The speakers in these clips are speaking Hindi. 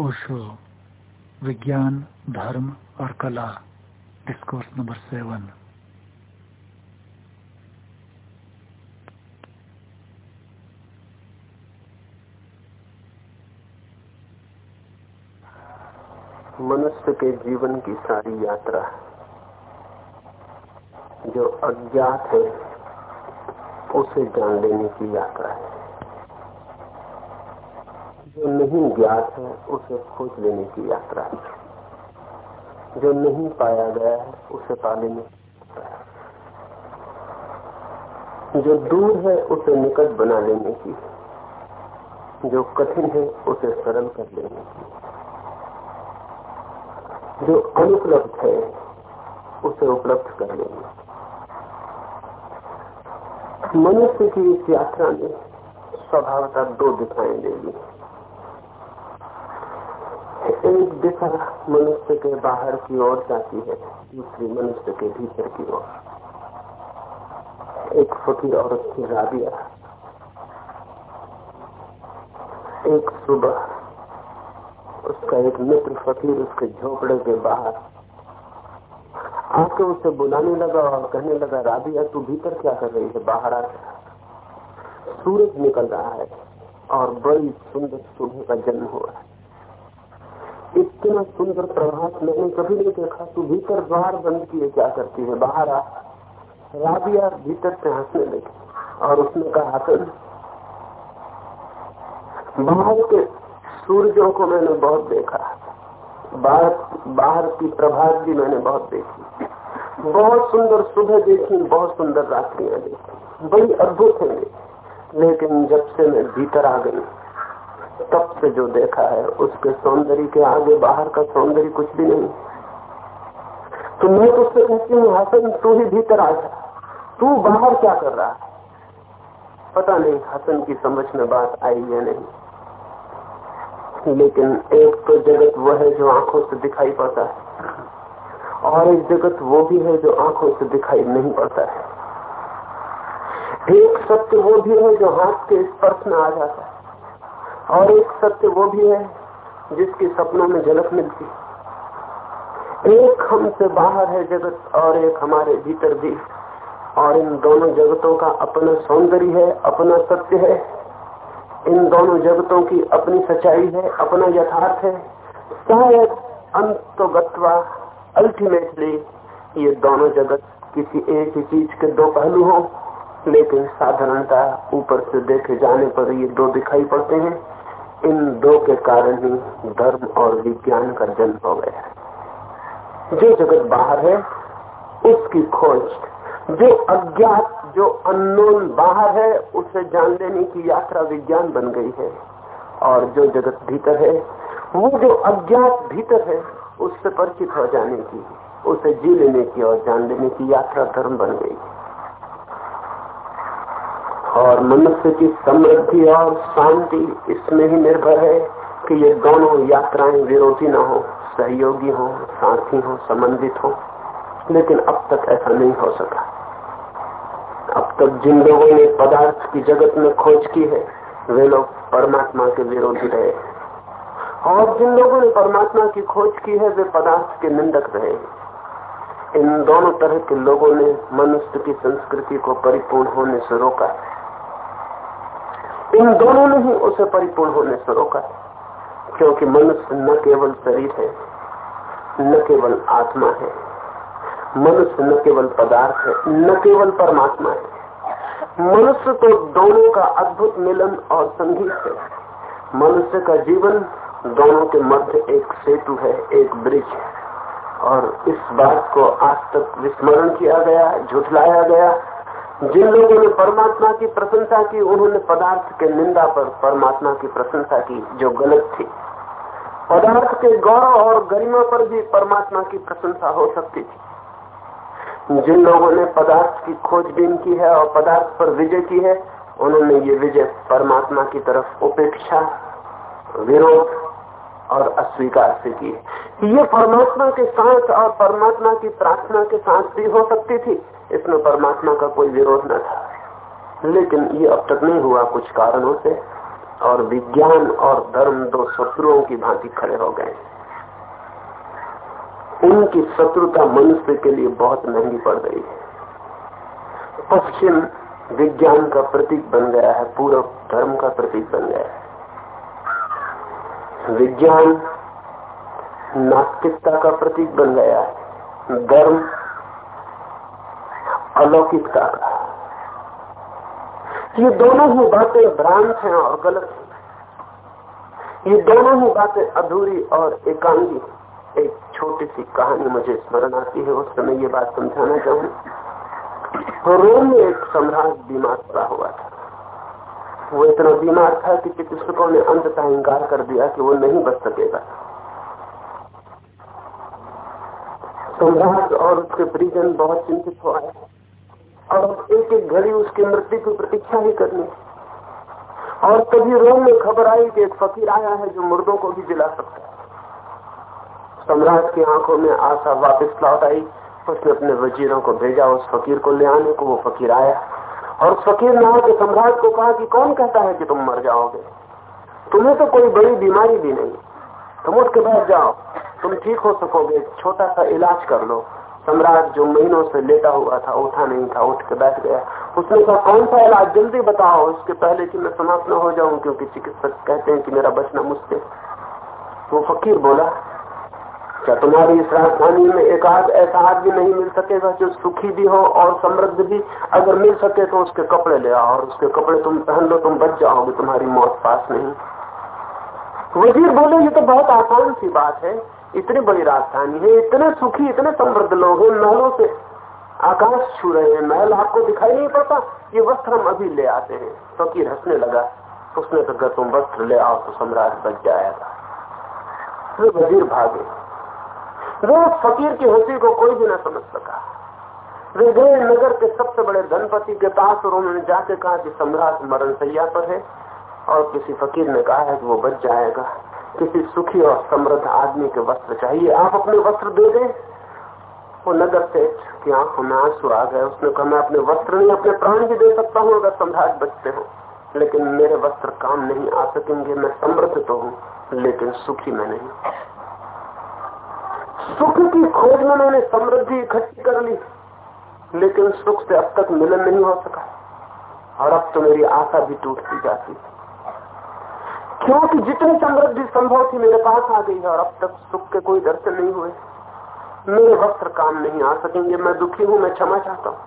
ओशो विज्ञान, धर्म और कला डिस्कोर्स नंबर सेवन मनुष्य के जीवन की सारी यात्रा, जो अज्ञात है, उसे जान लेने की यात्रा है। जो नहीं ज्ञात है, उसे खोज लेने की यात्रा है। जो नहीं पाया गया है, उसे पा लेने की जो दूर है, उसे निकट बना लेने की जो कठिन है, उसे सरल कर लेने की जो अनुपलब्ध है, उसे उपलब्ध कर लेंगे मनुष्य की इस यात्रा में स्वभावता दो दिखाई देगी दिशा मनुष्य के बाहर की ओर जाती है, दूसरी मनुष्य के भीतर की ओर। एक फकीर औरत की राबिया। एक सुबह, उसका एक मित्र फकीर उसके झोपड़े के बाहर आके उसे बुलाने लगा और कहने लगा, राबिया, तू भीतर क्या कर रही है? बाहर आ सूरज निकल रहा है और बड़ी सुंदर सुबह का जन्म हुआ है। इतना सुंदर प्रभात मैंने कभी नहीं देखा तू भीतर बाहर बंद किए क्या करती है। बाहर आ, राबिया भीतर से हंसने लगी और उसने कहा हसन बाहर के सूरजों को मैंने बहुत देखा। बाहर बाहर की प्रभात भी मैंने बहुत देखी। बहुत सुंदर सुबह देखी, बहुत सुंदर रात्रियाँ देखी। बड़ी अद्भुत है लेकिन जब से मैं भीतर आ गई तब से जो देखा है, उसके सौंदर्य के आगे बाहर का सौंदर्य कुछ भी नहीं। तो मैं तो कहती हूँ हसन तू ही भीतर आ जा। तू बाहर क्या कर रहा है? पता नहीं हसन की समझ में बात आई या नहीं। लेकिन एक तो जगत वो है जो आँखों से दिखाई पड़ता है, और एक जगत वो भी है जो आँखों से दिखाई नहीं पड़ता है। एक सत्य वो भी है जो हाथ के स्पर्श में आ जाता है। और एक सत्य वो भी है जिसकी सपनों में झलक मिलती एक हमसे बाहर है जगत और एक हमारे भीतर भी। और इन दोनों जगतों का अपना सौंदर्य है, अपना सत्य है। इन दोनों जगतों की अपनी सच्चाई है, अपना यथार्थ है। शायद अंतोगत्वा अल्टीमेटली ये दोनों जगत किसी एक ही चीज़ के दो पहलू हों, लेकिन साधारणता ऊपर से देखे जाने पर ये दो दिखाई पड़ते हैं। इन दो के कारण ही धर्म और विज्ञान का जन्म हो गया जो जगत बाहर है, उसकी खोज, जो अज्ञात, जो अननोन बाहर है, उसे जान लेने की यात्रा विज्ञान बन गई है। और जो जगत भीतर है, वो जो अज्ञात भीतर है, उससे परिचित हो जाने की, उसे जी लेने की और जान लेने की यात्रा धर्म बन गई है। और मनुष्य की समृद्धि और शांति इसमें ही निर्भर है कि ये दोनों यात्राएँ विरोधी न हो, सहयोगी हो, साथी हो संबंधित हो। लेकिन अब तक ऐसा नहीं हो सका। अब तक जिन लोगों ने पदार्थ की जगत में खोज की है, वे लोग परमात्मा के विरोधी रहे। और जिन लोगों ने परमात्मा की खोज की है, वे पदार्थ के निंदक रहे। इन दोनों तरह के लोगों ने मनुष्य की संस्कृति को परिपूर्ण होने से रोका। है इन दोनों ने ही उसे परिपूर्ण होने से रोका, क्योंकि मनुष्य न केवल शरीर है, न केवल आत्मा है। मनुष्य न केवल पदार्थ है, न केवल परमात्मा है। मनुष्य तो दोनों का अद्भुत मिलन और संगीत है। मनुष्य का जीवन दोनों के मध्य एक सेतु है, एक ब्रिज है। और इस बात को आज तक विस्मरण किया गया, झुठलाया गया जिन लोगों ने परमात्मा की प्रशंसा की, उन्होंने पदार्थ के निंदा पर परमात्मा की प्रशंसा की, जो गलत थी। पदार्थ के गौरव और गरिमा पर भी परमात्मा की प्रशंसा हो सकती थी। जिन लोगों ने पदार्थ की खोजबीन की है और पदार्थ पर विजय की है, उन्होंने ये विजय परमात्मा की तरफ़ उपेक्षा, विरोध और अस्वीकार से किए। ये परमात्मा के साथ और परमात्मा की प्रार्थना के साथ भी हो सकती थी। इसमें परमात्मा का कोई विरोध न था। लेकिन ये अब तक नहीं हुआ कुछ कारणों से और विज्ञान और धर्म दो शत्रुओं की भांति खड़े हो गए। उनकी शत्रुता मनुष्य के लिए बहुत महँगी पड़ गई है। पश्चिम विज्ञान का प्रतीक बन गया है पूर्व धर्म का प्रतीक बन गया है। विज्ञान नास्तिकता का प्रतीक बन गया है। धर्म अलौकिकता का ये दोनों ही बातें भ्रांत हैं और गलत हैं। ये दोनों ही बातें अधूरी और एकांगी एक छोटी सी कहानी मुझे स्मरण आती है, उस समय ये बात समझाना चाहूँ। रोम में एक सम्राट बीमार पड़ा हुआ था। वो इतना बीमार था कि चिकित्सकों ने अंततः इंकार कर दिया कि वो नहीं बच सकेगा। सम्राट और उसके परिजन बहुत चिंतित हो आए। और एक एक घड़ी उसकी मृत्यु की प्रतीक्षा ही करनी। और तभी रोम में खबर आई कि एक फकीर आया है जो मुर्दों को भी जिला सकता है। सम्राट की आँखों में आशा वापस लौट आई। उसने अपने वजीरों को भेजा, उस फकीर को ले आने को वो फकीर आया। और फकीर ने आके सम्राट को कहा कि कौन कहता है कि तुम मर जाओगे? तुम्हें तो कोई बड़ी बीमारी भी नहीं। तुम उठ के बैठ जाओ। तुम ठीक हो सकोगे। छोटा सा इलाज कर लो। सम्राट जो महीनों से लेटा हुआ था, उठा नहीं था, उठ के बैठ गया। उसने कहा, कौन सा इलाज? जल्दी बताओ। उसके पहले कि मैं समाप्त न हो जाऊँ, क्योंकि चिकित्सक कहते हैं कि मेरा बचना मुश्किल वो फकीर बोला क्या तुम्हारी इस राजधानी में एक आध ऐसा आदमी नहीं मिल सकेगा जो सुखी भी हो और समृद्ध भी? अगर मिल सके तो उसके कपड़े ले आओ और उसके कपड़े तुम पहन लो, तुम बच जाओगे, तुम्हारी मौत पास नहीं। वज़ीर बोले, ये तो बहुत आसान सी बात है। इतनी बड़ी राजधानी है, इतने सुखी, इतने समृद्ध लोग हैं, महलों से आकाश छू रहे हैं, महल आपको दिखाई नहीं पड़ता। ये वस्त्र हम अभी ले आते हैं। फकीर हंसने लगा। उसने तो तुम वस्त्र ले आओ तो सम्राट बच जाएगा। वे वज़ीर भागे। वो फकीर की हँसी को कोई भी ना समझ सका। वे गए नगर के सबसे बड़े धनपति के पास और उन्होंने जाके कहा कि सम्राट मरण सैया पर है और किसी फकीर ने कहा है कि वो बच जाएगा। किसी सुखी और समृद्ध आदमी के वस्त्र चाहिए। आप अपने वस्त्र दे दें। वो नगर सेठ की आँखों में आँसू आ गए। उसने कहा, मैं अपने वस्त्र नहीं, अपने प्राण भी दे सकता हूँ अगर सम्राट बचते हो। लेकिन मेरे वस्त्र काम नहीं आ सकेंगे। मैं समृद्ध तो हूँ, लेकिन सुखी मैं नहीं। सुख की खोज में मैंने समृद्धि इकट्ठी कर ली, लेकिन सुख से अब तक मिलन नहीं हो सका। और अब तो मेरी आशा भी टूटती जाती क्योंकि जितनी समृद्धि संभव थी मेरे पास आ गई है, और अब तक सुख के कोई दर्शन नहीं हुए। मेरे वस्त्र काम नहीं आ सकेंगे, मैं दुखी हूँ, मैं क्षमा चाहता हूँ।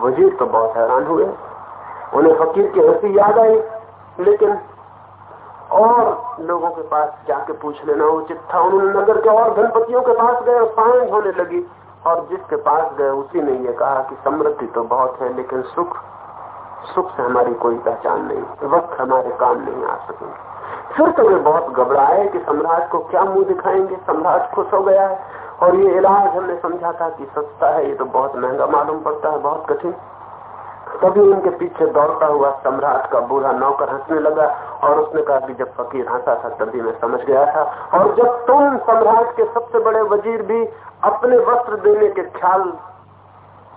वज़ीर तो बहुत हैरान हुए। उन्हें फकीर की हँसी याद आई, लेकिन और लोगों के पास जाके पूछ लेना उचित था उन्होंने नगर के और धनपतियों के पास गए और साँझ होने लगी। और जिसके पास गए, उसी ने ये कहा कि समृद्धि तो बहुत है, लेकिन सुख सुख से हमारी कोई पहचान नहीं, वक्त हमारे काम नहीं आ सकेंगे। फिर तो वे बहुत घबराए कि सम्राट को क्या मुँह दिखाएँगे, सम्राट खुश हो गया है। और ये इलाज हमने समझा था कि सस्ता है, ये तो बहुत महँगा मालूम पड़ता है, बहुत कठिन। तभी उनके पीछे दौड़ता हुआ सम्राट का बूढ़ा नौकर हंसने लगा और उसने कहा कि जब फकीर हंसा था तभी मैं समझ गया था। और जब तुम सम्राट के सबसे बड़े वज़ीर भी अपने वस्त्र देने के ख्याल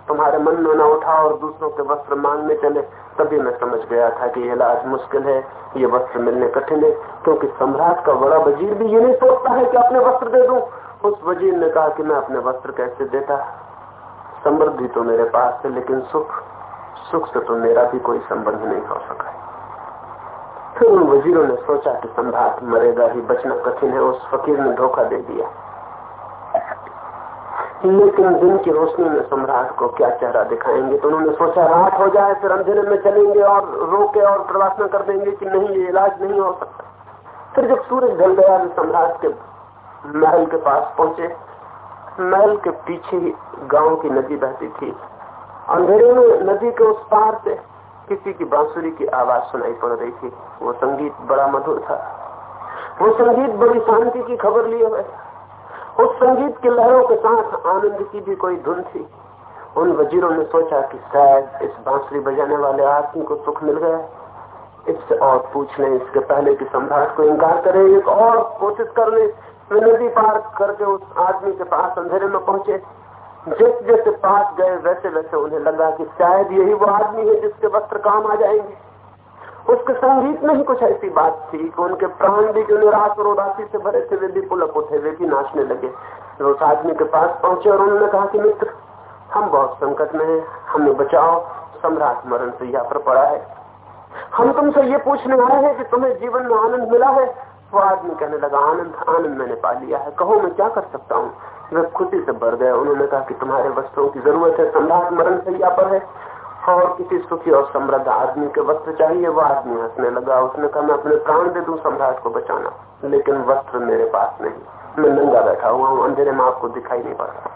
तुम्हारे मन में न उठा और दूसरों के वस्त्र मांगने चले, तभी मैं समझ गया था कि ये इलाज मुश्किल है, ये वस्त्र मिलने कठिन है, क्योंकि सम्राट का बड़ा वज़ीर भी ये नहीं सोचता है कि अपने वस्त्र दे दूँ। उस वज़ीर ने कहा कि मैं अपने वस्त्र कैसे देता? समृद्धि तो मेरे पास है, लेकिन सुख सुख से तो मेरा भी कोई संबंध नहीं हो सका फिर उन वजीरों ने सोचा कि सम्राट मरेगा ही, बचना कठिन है, उस फकीर ने धोखा दे दिया। लेकिन दिन की रोशनी में सम्राट को क्या चेहरा दिखाएँगे? तो उन्होंने सोचा, रात हो जाए, फिर अंधेरे में चलेंगे और रोके और प्रार्थना कर देंगे कि नहीं, ये इलाज नहीं हो सकता। फिर जब सूरज ढल गया तो सम्राट के महल के पास पहुँचे। महल के पीछे ही गाँव की नदी बहती थी। अंधेरे में नदी के उस पार से किसी की बांसुरी की आवाज़ सुनाई पड़ रही थी। वो संगीत बड़ा मधुर था। वो संगीत बड़ी शांति की खबर लिए हुए उस संगीत की लहरों के साथ आनंद की भी कोई धुन थी। उन वजीरों ने सोचा कि शायद इस बांसुरी बजाने वाले आदमी को सुख मिल गया। इससे और पूछ लें, इसके पहले कि सम्राट को इनकार करे, एक और कोशिश कर ले नदी पार करके उस आदमी के पास अंधेरे में पहुँचे। जैसे जैसे पास गए, वैसे वैसे उन्हें लगा कि शायद यही वो आदमी है जिसके वस्त्र काम आ जाएँगे। उसके संगीत में ही कुछ ऐसी बात थी कि उनके प्राण भी जो निराश और उदासी से भरे थे, वे भी पुलक उठे, वे भी नाचने लगे। तो उस आदमी के पास पहुँचे और उन्होंने कहा कि, मित्र, हम बहुत संकट में हैं हमें बचाओ, सम्राट मरण से यहाँ पर पड़ा है। हम तुमसे ये पूछने आए हैं कि तुम्हें जीवन में आनंद मिला है वो आदमी कहने लगा, आनंद आनंद मैंने पा लिया है। कहो, मैं क्या कर सकता हूँ? वे खुशी से भर गए उन्होंने कहा कि तुम्हारे वस्त्रों की ज़रूरत है सम्राट मरण सैया पर है। और किसी सुखी और समृद्ध आदमी के वस्त्र चाहिए, वो आदमी हंसने लगा। उसने कहा, मैं अपने प्राण दे दू सम्राट को बचाना, लेकिन वस्त्र मेरे पास नहीं। मैं नंगा बैठा हुआ हूँ, अंधेरे में आपको दिखाई नहीं पड़ता।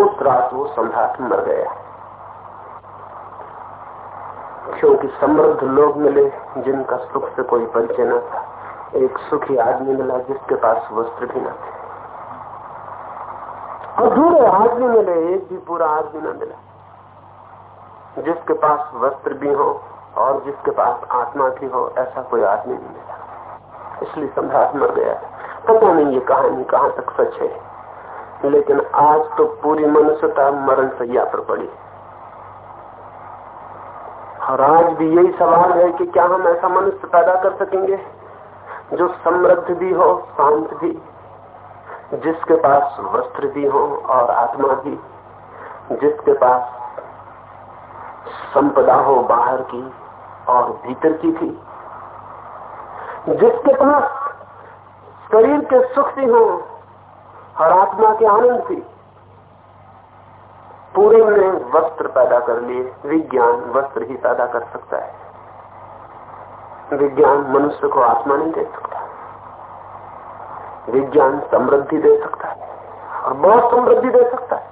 उस रात वो सम्राट मर गया। क्योंकि समृद्ध लोग मिले, जिनका सुख से कोई परिचय न था। एक सुखी आदमी मिला, जिसके पास वस्त्र भी न थे। अधूरे आदमी मिले, एक भी पूरा आदमी न मिला, जिसके पास वस्त्र भी हो और जिसके पास आत्मा भी हो, ऐसा कोई आदमी नहीं मिला। इसलिए सम्राट मर गया पता नहीं ये कहानी कहाँ तक सच है, लेकिन आज तो पूरी मनुष्यता मरण सैया पर पड़ी और आज भी यही सवाल है कि क्या हम ऐसा मनुष्य पैदा कर सकेंगे जो समृद्ध भी हो, शांत भी, जिसके पास वस्त्र भी हो और आत्मा भी, जिसके पास संपदा हो बाहर की और भीतर की भी, जिसके पास शरीर के सुख भी हो और आत्मा के आनंद भी। पूरे ने वस्त्र पैदा कर लिए, विज्ञान वस्त्र ही पैदा कर सकता है। विज्ञान मनुष्य को आत्मा नहीं दे सकता। विज्ञान समृद्धि दे सकता है और बहुत समृद्धि दे सकता है।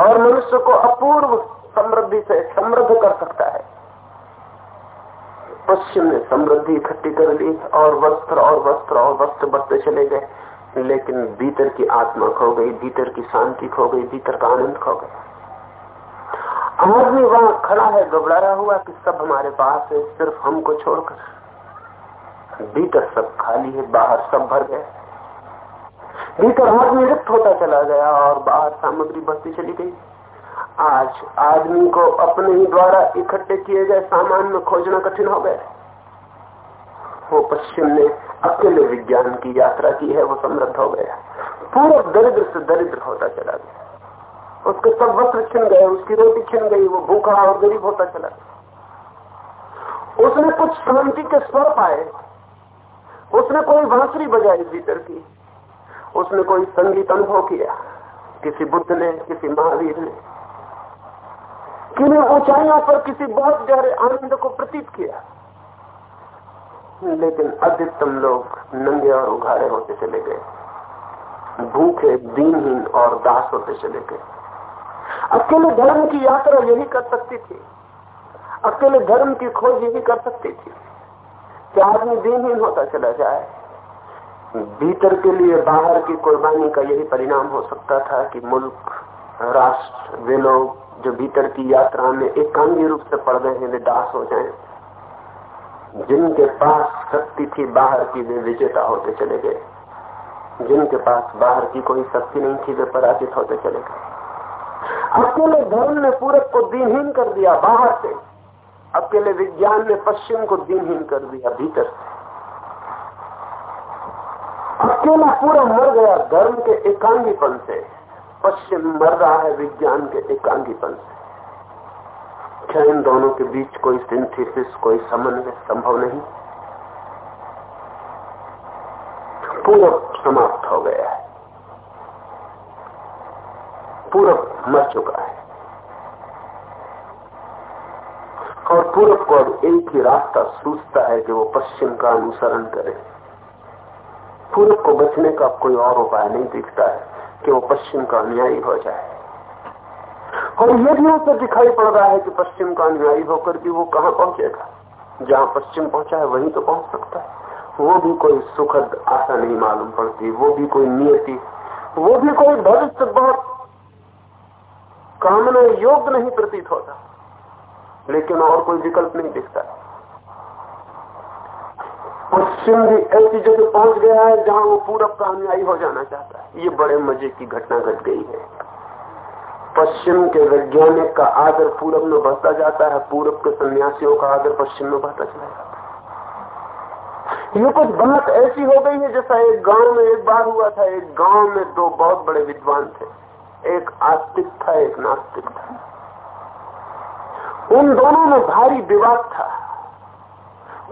और मनुष्य को अपूर्व समृद्धि से समृद्ध कर सकता है। पश्चिम ने समृद्धि इकट्ठी कर ली और वस्त्र और वस्त्र और वस्त्र बढ़ते चले गए। लेकिन भीतर की आत्मा खो गई, भीतर की शांति खो गई, भीतर का आनंद खो गया। आदमी वहाँ खड़ा है घबरा हुआ कि सब हमारे पास है, सिर्फ़ हमको छोड़कर। भीतर सब खाली है, बाहर सब भर गए। भीतर आदमी रिक्त होता चला गया और बाहर सामग्री बढ़ती चली गई। आज आदमी को अपने ही द्वारा इकट्ठे किए गए सामान में खोजना कठिन हो गया। वो पश्चिम ने अकेले विज्ञान की यात्रा की है, वो समृद्ध हो गया। पूरा दरिद्र से दरिद्र होता चला गया। उसके सब वस्त्र छिन गए, उसकी रोटी छिन गई, वो भूखा और गरीब होता चला उसने कुछ शांति के स्वर पाए। उसने कोई बांसुरी बजाई भीतर की। उसने कोई संगीत अनुभव किया। किसी बुद्ध ने, किसी महावीर ने। किन्हीं ऊंचाइयों पर किसी बहुत गहरे आनंद को प्रतीत किया। लेकिन अधिकतम लोग नंगे और उघाड़े होते चले गए। भूखे, दीनहीन और दास होते चले गए। अकेले धर्म की यात्रा यही कर सकती थी। अकेले धर्म की खोज यही कर सकती थी कि आदमी दिनहीन होता चला जाए। भीतर के लिए बाहर की कुर्बानी का यही परिणाम हो सकता था कि मुल्क, राष्ट्र, वे लोग जो भीतर की यात्रा में एकांगी रूप से पड़ गए हैं, वे दास हो जाएँ। जिनके पास शक्ति थी, बाहर की वे विजेता होते चले गए। जिनके पास बाहर की कोई शक्ति नहीं थी, वे पराजित होते चले गए। अकेले धर्म ने पूरब को दीनहीन कर दिया, बाहर से। अकेले विज्ञान ने पश्चिम को दीनहीन कर दिया, भीतर से। अकेला पूरा मर गया, धर्म के एकांगीपन से। पश्चिम मर रहा है, विज्ञान के एकांगीपन से। क्या इन दोनों के बीच कोई सिंथेसिस, कोई समन्वय संभव नहीं। पूरब समाप्त हो गया है। पूरब मर चुका है। और पूरब को अब एक ही रास्ता सूझता है कि वो पश्चिम का अनुसरण करे। पूरब को बचने का कोई और उपाय नहीं दिखता है कि वो पश्चिम का अनुयायी हो जाए। और ये भी उसे दिखाई पड़ रहा है कि पश्चिम का अनुयायी होकर भी वो कहाँ पहुंचेगा? जहाँ पश्चिम पहुँचा है, वहीं तो पहुँच सकता है। वो भी कोई सुखद आशा नहीं मालूम पड़ती, वो भी कोई नियति, वो भी कोई भविष्य बहुत कामना योग्य नहीं प्रतीत होता। लेकिन और कोई विकल्प नहीं दिखता। पश्चिम भी ऐसी जगह पहुँच गया है जहाँ वो पूरब का अनुयायी हो जाना चाहता है। ये बड़े मज़े की घटना घट गई है। पश्चिम के वैज्ञानिक का आदर पूरब में बढ़ता जाता है, पूरब के सन्यासियों का आदर पश्चिम में बढ़ता चला जाता है। ये कुछ बात ऐसी हो गई है जैसा एक गाँव में एक बार हुआ था। एक गाँव में दो बहुत बड़े विद्वान थे। एक आस्तिक था, एक नास्तिक था। उन दोनों में भारी विवाद था।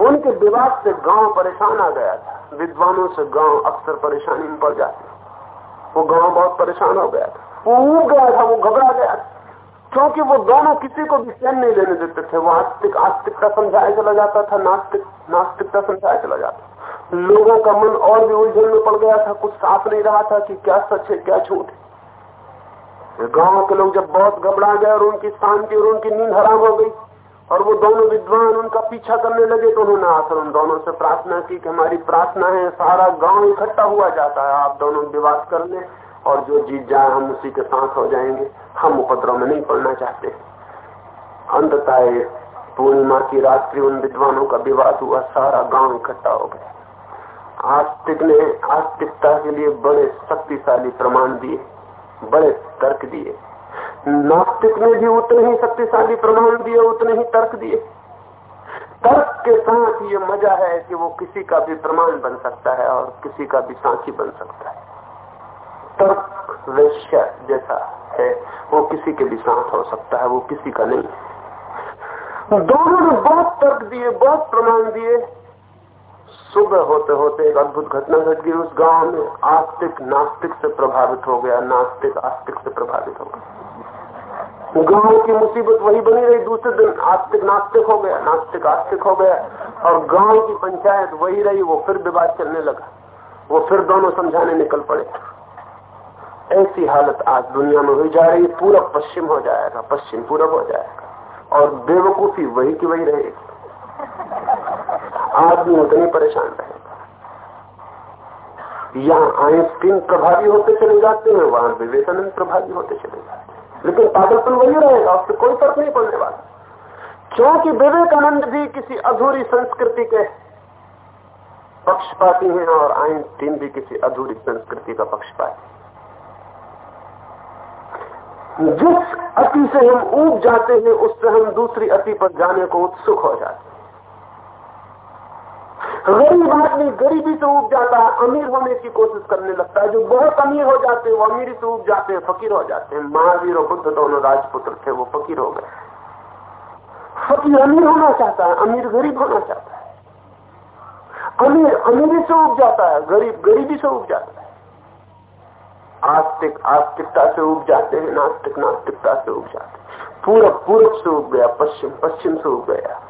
उनके विवाद से गाँव परेशान आ गया था। विद्वानों से गाँव अक्सर परेशानी में पड़ जाते। वो गाँव बहुत परेशान हो गया था। वो उग गया था, वो घबरा गया। क्योंकि वो दोनों किसी को भी चैन नहीं लेने देते थे। वो आस्तिक आस्तिकता समझाया चला जाता था, नास्तिक नास्तिकता समझाया चला जाता लोगों का मन और भी उलझन में पड़ गया था। कुछ साफ़ नहीं रहा था कि क्या सच है, क्या झूठ है। गाँव के लोग जब बहुत घबरा गए और उनकी शांति और उनकी नींद हराम हो गई और वो दोनों विद्वान उनका पीछा करने लगे तो उन्होंने आकर उन दोनों से प्रार्थना की कि हमारी प्रार्थना है, सारा गाँव इकट्ठा हुआ जाता है। आप दोनों विवाद कर ले। और जो जीत जाए, हम उसी के साथ हो जाएँगे। हम उपद्रव में नहीं पड़ना चाहते। अंततः पूर्णिमा की रात्रि उन विद्वानों का विवाद हुआ, सारा गाँव इकट्ठा हो गया। आस्तिक ने आस्तिकता के लिए बड़े शक्तिशाली प्रमाण दिए, बड़े तर्क दिए। नास्तिक ने भी उतने ही शक्तिशाली प्रमाण दिए, उतने ही तर्क दिए। तर्क के साथ ये मज़ा है कि वो किसी का भी प्रमाण बन सकता है और किसी का भी साथी बन सकता है। तर्क वैश्य जैसा है, वो किसी के भी साथ हो सकता है, वो किसी का नहीं। दोनों ने बहुत तर्क दिए, बहुत प्रमाण दिए। सुबह होते होते एक अद्भुत घटना घट गई, उस गाँव में आस्तिक नास्तिक से प्रभावित हो गया, नास्तिक आस्तिक से प्रभावित हो गया। गाँव की मुसीबत वही बनी रही, दूसरे दिन आस्तिक नास्तिक हो गया, नास्तिक आस्तिक हो गया, और गाँव की पंचायत वही रही, वो फिर विवाद चलने लगा। वो फिर दोनों समझाने निकल पड़े। ऐसी हालत आज दुनिया में हुई जा रही है पूरा पश्चिम हो जाएगा, पश्चिम पूरब हो जाएगा। और बेवकूफ़ी वही की वही रहेगी। आदमी उतनी परेशान रहेगा। यहाँ आइंस्टीन प्रभावी होते चले जाते हैं, वहाँ विवेकानंद प्रभावी होते चले जाते हैं। लेकिन पागलपन वही रहेगा, उससे कोई फ़र्क नहीं पड़ने वाला। क्योंकि विवेकानंद भी किसी अधूरी संस्कृति के पक्षपाती हैं और आइंस्टीन भी किसी अधूरी संस्कृति का पक्षपाती जिस अति से हम ऊब जाते हैं, उससे हम दूसरी अति पर जाने को उत्सुक हो जाते हैं। गरीब आदमी गरीबी से उब जाता है, अमीर होने की कोशिश करने लगता है। जो बहुत अमीर हो जाते हैं, वो अमीरी से उब जाते हैं, फकीर हो जाते हैं। महावीर और बुद्ध दोनों राजपुत्र थे, वो फकीर हो गए। फकीर अमीर होना चाहता है, अमीर गरीब होना चाहता है। अमीर, अमीरी से उब जाता है, गरीब, गरीबी से उब जाता है। आस्तिक, आस्तिकता से उग जाते हैं, नास्तिक, नास्तिकता से उग जाते पूरब पूरब से उग गया, पश्चिम पश्चिम से उग गया।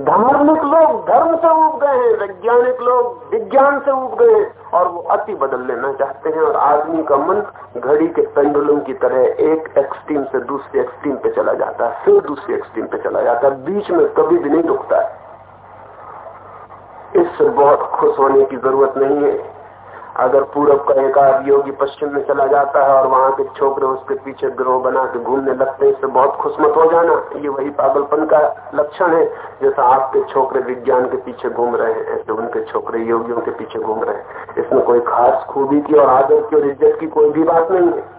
धार्मिक लोग धर्म से उग गए हैं, वैज्ञानिक लोग विज्ञान से उग गए हैं, और वो अति बदल लेना चाहते हैं, और आदमी का मन घड़ी के पेंडुलम की तरह एक एक्सट्रीम से दूसरे एक्सट्रीम पे चला जाता है, फिर दूसरे एक्सट्रीम पे चला जाता है। बीच में कभी भी नहीं रुकता है। इससे बहुत खुश होने की ज़रूरत नहीं है। अगर पूरब का एक आध योगी पश्चिम में चला जाता है और वहाँ के छोकरे उसके पीछे ग्रोह बना के घूमने लगते हैं, इससे बहुत खुशमत हो जाना। ये वही पागलपन का लक्षण है, जैसा आपके छोकरे विज्ञान के पीछे घूम रहे हैं, ऐसे उनके छोकरे योगियों के पीछे घूम रहे हैं। इसमें कोई खास खूबी की और आदर की और इज़्ज़त की कोई भी बात नहीं है।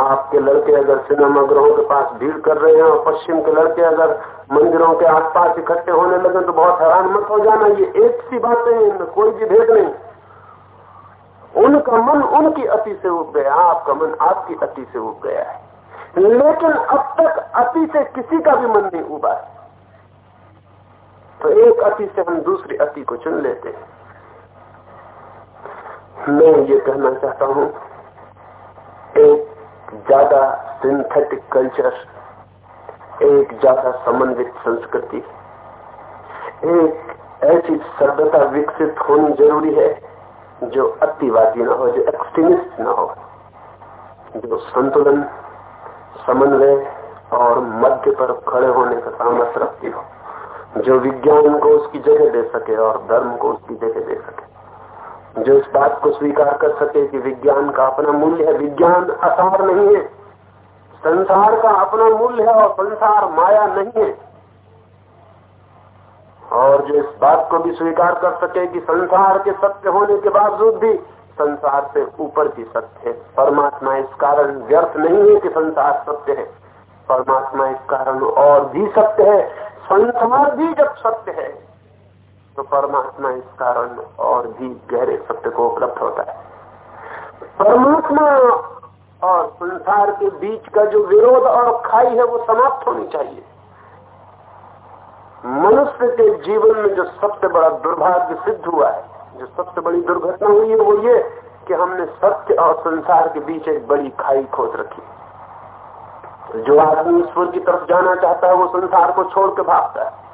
आपके लड़के अगर सिनेमा ग्रहों के पास भीड़ कर रहे हैं और पश्चिम के लड़के अगर मंदिरों के आसपास इकट्ठे होने लगे तो बहुत हैरान मत हो जाना, ये एक सी बातें हैं इनमें कोई भी भेद नहीं। उनका मन उनकी अति से उग गया, आपका मन आपकी अति से उग गया है। लेकिन अब तक अति से किसी का भी मन नहीं उबा है। तो एक अति से हम दूसरी अति को चुन लेते हैं। मैं ये कहना चाहता हूँ, एक ज़्यादा सिंथेटिक कल्चर एक ज़्यादा समन्वित संस्कृति। एक ऐसी सभ्यता विकसित होनी ज़रूरी है, जो अतिवादी ना हो, जो एक्सट्रीमिस्ट ना हो, जो संतुलन, समन्वय और मध्य पर खड़े होने का सामर्थ्य रखती हो, जो विज्ञान को उसकी जगह दे सके और धर्म को उसकी जगह दे सके। जो इस बात को स्वीकार कर सके कि विज्ञान का अपना मूल्य है। विज्ञान असार नहीं है। संसार का अपना मूल्य है और संसार माया नहीं है। और जो इस बात को भी स्वीकार कर सके कि संसार के सत्य होने के बावजूद भी संसार से ऊपर की सत्य है। परमात्मा इस कारण व्यर्थ नहीं है कि संसार सत्य है। परमात्मा इस कारण और भी सत्य है। संसार भी जब सत्य है तो परमात्मा इस कारण और भी गहरे सत्य को उपलब्ध होता है। परमात्मा और संसार के बीच का जो विरोध और खाई है, वो समाप्त होनी चाहिए। मनुष्य के जीवन में जो सबसे बड़ा दुर्भाग्य सिद्ध हुआ है, जो सबसे बड़ी दुर्घटना हुई है, वो ये कि हमने सत्य और संसार के बीच एक बड़ी खाई खोद रखी। जो आदमी ईश्वर की तरफ़ जाना चाहता है, वो संसार को छोड़ के भागता है।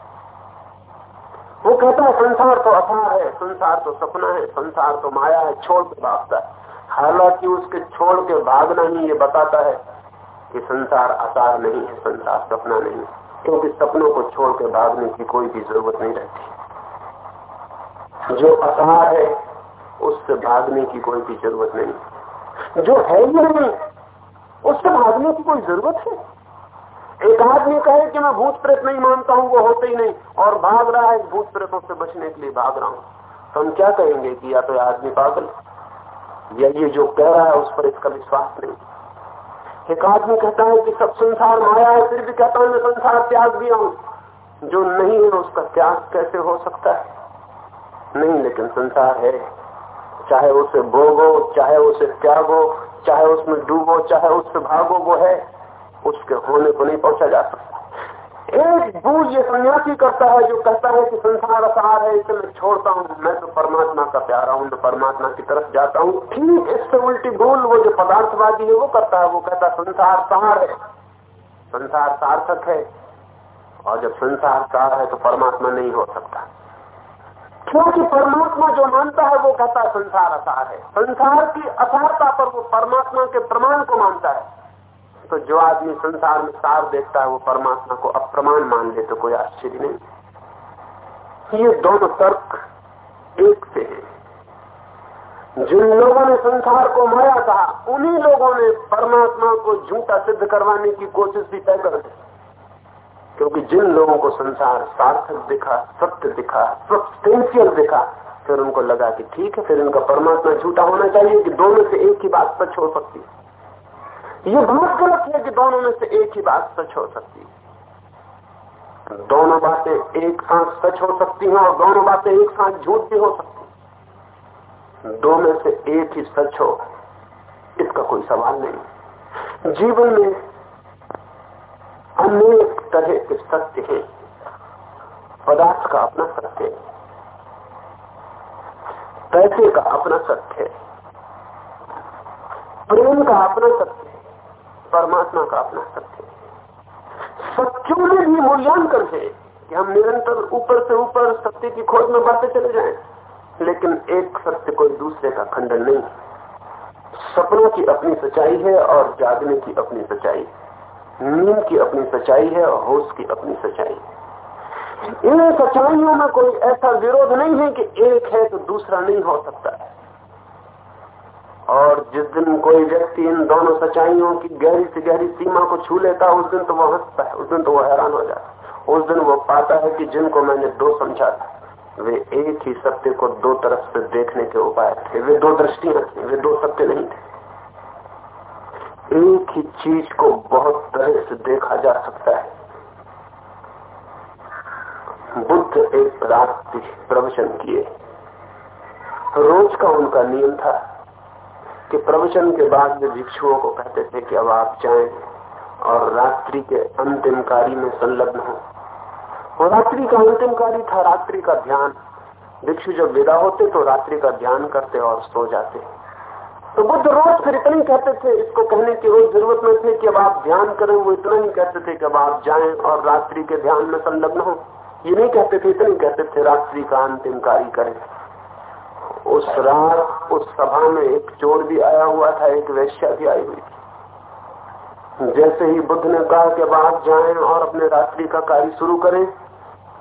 वो कहता है, संसार तो असार है, संसार तो सपना है, संसार तो माया है, छोड़ के भागता है। हालाँकि उसके छोड़ के भागना ही ये बताता है कि संसार आसार नहीं है, संसार सपना नहीं है, क्योंकि सपनों को छोड़ के भागने की कोई भी ज़रूरत नहीं रहती। जो आसार है, उससे भागने की कोई भी ज़रूरत नहीं। जो है ही नहीं, उससे भागने की कोई ज़रूरत है? एक आदमी कहे कि मैं भूत प्रेत नहीं मानता हूँ, वो होते ही नहीं। और भाग रहा है भूत प्रेतों से बचने के लिए, भाग रहा हूँ। तो हम क्या कहेंगे कि या तो आदमी पागल या ये जो कह रहा है उस पर इसका विश्वास नहीं। एक आदमी कहता है कि सब संसार माया है, फिर भी कहता हूँ, मैं संसार त्याग दिया हूँ। जो नहीं है, उसका त्याग कैसे हो सकता है? नहीं, लेकिन संसार है। चाहे उसे भोगो, चाहे उसे त्यागो, चाहे उसमें डूबो, चाहे उससे भागो, वो है। उसके होने को नहीं पहुँचा जा सकता। एक भूल ये सन्यासी करता है जो कहता है कि संसार असार है इसे मैं छोड़ता हूँ। मैं तो परमात्मा का प्यारा हूँ, मैं परमात्मा की तरफ़ जाता हूँ। ठीक इससे उल्टी भूल वो जो पदार्थवादी है, वो करता है, वो कहता है, संसार सार है। संसार सार्थक है। और जब संसार सार है तो परमात्मा नहीं हो सकता। क्योंकि परमात्मा जो मानता है, वो कहता है, संसार असार है। संसार की असारता पर वो परमात्मा के प्रमाण को मानता है। तो जो आदमी संसार में सार देखता है, वो परमात्मा को अप्रमाण मान ले तो कोई आश्चर्य नहीं। ये दोनों तर्क एक से हैं। जिन लोगों ने संसार को माया कहा उन्हीं लोगों ने परमात्मा को झूठा सिद्ध करवाने की कोशिश भी तय कर दी। क्योंकि जिन लोगों को संसार सार्थक दिखा, सत्य दिखा सब्सटेंशियल दिखा, फिर उनको लगा कि ठीक है, फिर इनका परमात्मा झूठा होना चाहिए कि दोनों से एक ही बात सच हो सकती है। ये बहुत गलत है कि दोनों में से एक ही बात सच हो सकती है। दोनों बातें एक साथ सच हो सकती हैं और दोनों बातें एक साथ झूठ भी हो सकती दो में से एक ही सच हो, इसका कोई सवाल नहीं। जीवन में अनेक तरह के सत्य हैं। पदार्थ का अपना सत्य है। पैसे का अपना सत्य है। प्रेम का अपना सत्य परमात्मा का अपना सत्य सत्यों में भी मूल्यांकन है कि हम निरंतर ऊपर से ऊपर सत्य की खोज में बढ़ते चले जाएँ। लेकिन एक सत्य कोई दूसरे का खंडन नहीं सपनों की अपनी सच्चाई है और जागने की अपनी सच्चाई नींद की अपनी सच्चाई है और होश की अपनी सच्चाई इन सच्चाइयों में कोई ऐसा विरोध नहीं है कि एक है तो दूसरा नहीं हो सकता। है और जिस दिन कोई व्यक्ति इन दोनों सच्चाइयों की गहरी से गहरी सीमा को छू लेता उस दिन तो वो हंसता है, उस दिन तो वो हैरान हो जाता है। उस दिन वो पाता है कि जिनको मैंने दो समझा था, वे एक ही सत्य को दो तरफ़ से देखने के उपाय थे। वे दो दृष्टियाँ थी, वे दो सत्य नहीं थे। एक ही चीज़ को बहुत तरह से देखा जा सकता है। बुद्ध एक रात्रि प्रवचन किए। रोज का उनका नियम था कि प्रवचन के बाद वे भिक्षुओं को कहते थे कि अब आप जाएँ और रात्रि के अंतिम कार्य में संलग्न हो। और रात्रि का अंतिम कार्य था, रात्रि का ध्यान। भिक्षु जब विदा होते तो रात्रि का ध्यान करते और सो जाते। तो बुद्ध रोज फिर इतना ही कहते थे, इसको कहने की रोज ज़रूरत नहीं थी कि अब आप ध्यान करें, वो इतना ही कहते थे कि अब आप जाए और रात्रि के ध्यान में संलग्न हो। ये नहीं कहते थे, इतना ही कहते थे, रात्रि का अंतिम कार्य करें। उस रात उस सभा में एक चोर भी आया हुआ था, एक वैश्या भी आई हुई थी। जैसे ही बुद्ध ने कहा कि आप जाएँ और अपने रात्रि का कार्य शुरू करें,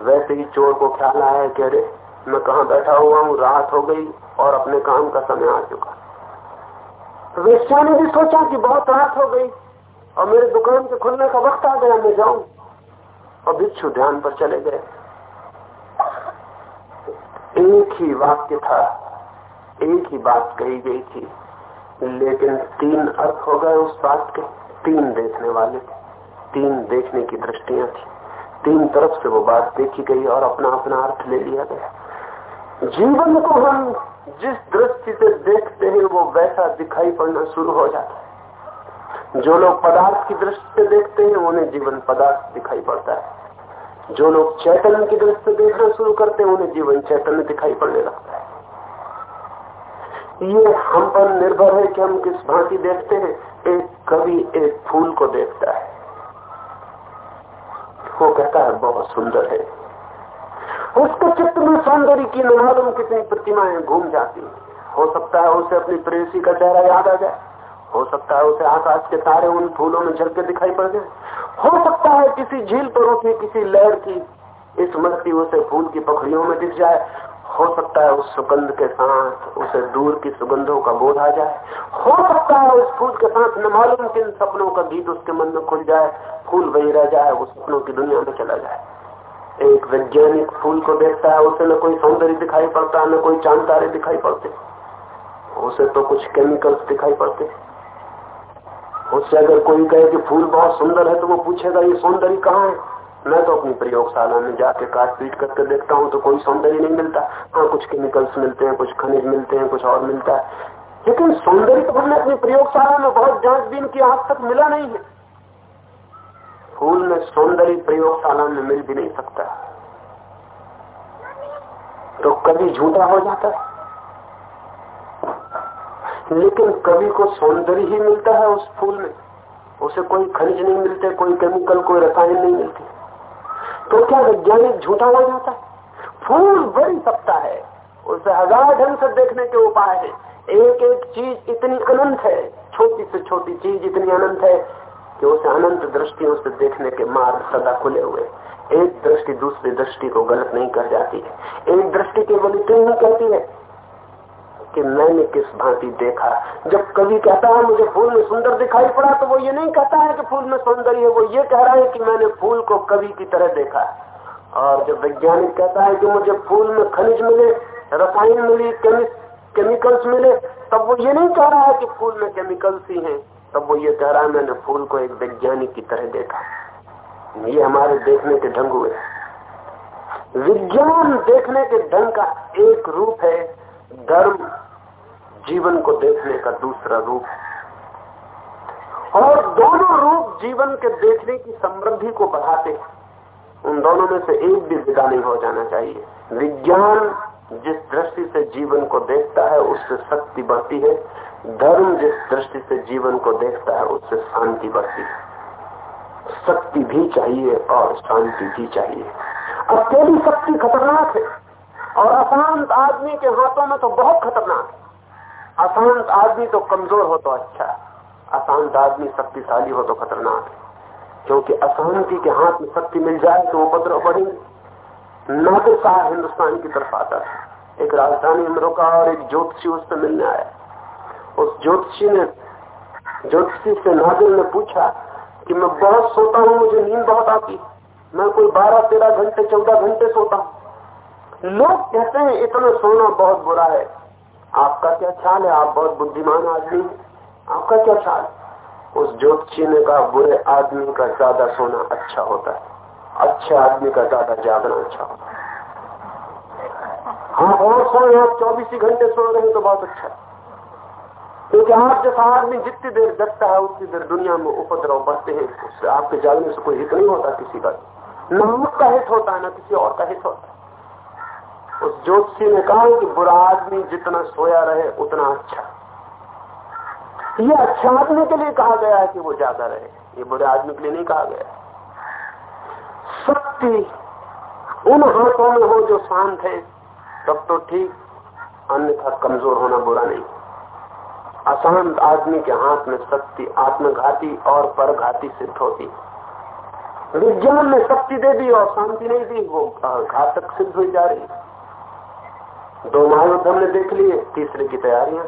वैसे ही चोर को ख्याल आया कि अरे, मैं कहा बैठा हुआ हूँ, रात हो गई और अपने काम का समय आ चुका। वेश्या ने भी सोचा कि बहुत रात हो गई और मेरे दुकान के खुलने का वक्त आ गया, मैं जाऊँ। और भिक्षु ध्यान पर चले गए। एक ही वाक्य था एक ही बात कही गई थी। लेकिन तीन अर्थ हो गए उस बात के। तीन देखने वाले थे। तीन देखने की दृष्टियाँ थी। तीन तरफ़ से वो बात देखी गई और अपना अपना अर्थ ले लिया गया। जीवन को हम जिस दृष्टि से देखते हैं, वो वैसा दिखाई पड़ना शुरू हो जाता है। जो लोग पदार्थ की दृष्टि से देखते हैं, उन्हें जीवन पदार्थ दिखाई पड़ता है। जो लोग चैतन्य की दृष्टि से देखना शुरू करते हैं, उन्हें जीवन चैतन्य दिखाई पड़ने लगता है। ये हम पर निर्भर है कि हम किस भांति देखते हैं। एक कवि एक फूल को देखता है। वो कहता है, बहुत सुंदर है। उसके चित्त में सौंदर्य की न कितनी प्रतिमाएँ घूम जाती है। हो सकता है उसे अपनी प्रेसी का चेहरा याद आ जाए। हो सकता है उसे आकाश के तारे उन फूलों में झलके दिखाई पड़ जाए। हो सकता है किसी झील पर उठी किसी लहर की इस मस्ती उसे फूल की पखड़ियों में दिख जाए। हो सकता है उस सुगंध के साथ, उसे दूर की सुगंधों का बोध आ जाए। हो सकता है उस फूल के साथ न मालूम किन सपनों का गीत उसके मन में खुल जाए। फूल वही रह जाए वो सपनों की दुनिया में चला जाए। एक वैज्ञानिक फूल को देखता है, उसे न कोई सौंदर्य दिखाई पड़ता है न कोई चाँद तारे दिखाई पड़ते। उसे तो कुछ केमिकल्स दिखाई पड़ते। उससे अगर कोई कहे कि फूल बहुत सुंदर है तो वो पूछेगा, ये सौंदर्य कहाँ है? मैं तो अपनी प्रयोगशाला में जाके काट पीट करके देखता हूँ तो कोई सौंदर्य नहीं मिलता। हाँ कुछ केमिकल्स मिलते हैं, कुछ खनिज मिलते हैं, कुछ और मिलता है। लेकिन सौंदर्य तो हमने अपनी प्रयोगशाला में बहुत जाँच बीन की आज तक मिला नहीं है। फूल में सौंदर्य प्रयोगशाला में मिल भी नहीं सकता। तो कभी झूठा हो जाता है। लेकिन कभी को सौंदर्य ही मिलता है उस फूल में। उसे कोई खनिज नहीं मिलते, कोई केमिकल कोई रसायन नहीं मिलती। तो क्या वैज्ञानिक झूठा हो जाता है? फूल बन सकता है। उसे हज़ार ढंग से देखने के उपाय है। एक एक चीज़ इतनी अनंत है, छोटी से छोटी चीज़ इतनी अनंत है कि उसे अनंत दृष्टियों से देखने के मार्ग सदा खुले हुए एक दृष्टि दूसरी दृष्टि को गलत नहीं कर जाती है। एक दृष्टि केवल इतनी कहती है कि मैंने किस भांति देखा। जब कवि कहता है, मुझे फूल में सुंदर दिखाई पड़ा तो वो ये नहीं कहता है कि फूल में सौंदर्य है वो ये कह रहा है कि मैंने फूल को कवि की तरह देखा। और जब वैज्ञानिक कहता है कि मुझे फूल में खनिज मिले, रसायन मिली केमिकल्स मिले, तब वो ये नहीं कह रहा है कि फूल में केमिकल्स ही है। तब वो ये कह रहा है, मैंने फूल को एक वैज्ञानिक की तरह देखा। ये हमारे देखने के ढंग हुए। विज्ञान देखने के ढंग का एक रूप है धर्म। जीवन को देखने का दूसरा रूप है। और दोनों रूप जीवन के देखने की समृद्धि को बढ़ाते उन दोनों में से एक भी विदा नहीं हो जाना चाहिए। विज्ञान जिस दृष्टि से जीवन को देखता है, उससे शक्ति बढ़ती है। धर्म जिस दृष्टि से जीवन को देखता है, उससे शांति बढ़ती है। शक्ति भी चाहिए और शांति भी चाहिए। अकेली शक्ति खतरनाक है। और अशांत आदमी के हाथों में तो बहुत खतरनाक है। अशांत आदमी तो कमज़ोर हो तो अच्छा अशांत आदमी शक्तिशाली हो तो खतरनाक है। क्योंकि अशांति के हाथ में शक्ति मिल जाए तो उपद्रव बढ़ेंगे। नादिर शाह हिंदुस्तान की तरफ़ आता है? एक राजधानी में रुका और एक ज्योतिषी उससे मिलने आया। उस ज्योतिषी ने ज्योतिषी से नादिर ने पूछा कि मैं बहुत सोता हूँ, मुझे नींद बहुत आती मैं कोई बारह, तेरह घंटे, चौदह घंटे सोता हूँ। लोग कहते हैं, इतना सोना बहुत बुरा है। आपका क्या ख्याल है? आप बहुत बुद्धिमान आदमी हैं। आपका क्या ख्याल? उस ज्योतिषी ने कहा बुरे आदमी का ज़्यादा सोना अच्छा होता है। अच्छे आदमी का ज़्यादा जागना अच्छा होता है। हाँ बहुत सोए आप चौबीस ही घंटे सो रहे हैं तो बहुत अच्छा है। क्योंकि आप जैसा आदमी जितनी देर जगता है, उतनी देर दुनिया में उपद्रव बढ़ते हैं। उससे आपके जागने से कोई हित नहीं होता किसी का। न आपका हित होता है, न किसी और का हित होता है। उस ज्योतिषी ने कहा कि बुरा आदमी जितना सोया रहे, उतना अच्छा। ये अच्छा आदमी के लिए कहा गया है कि वो ज़्यादा रहे। ये बुरे आदमी के लिए नहीं कहा गया। शक्ति उन हाथों में हो जो शांत है, तब तो ठीक, अन्यथा कमज़ोर होना बुरा नहीं। अशांत आदमी के हाथ में शक्ति आत्मघाती और परघाती सिद्ध होती। विज्ञान ने शक्ति दे दी और शांति नहीं दी, वो घातक सिद्ध हुई जा रही। है दो महायुद्ध हमने देख लिए, तीसरे की तैयारियाँ।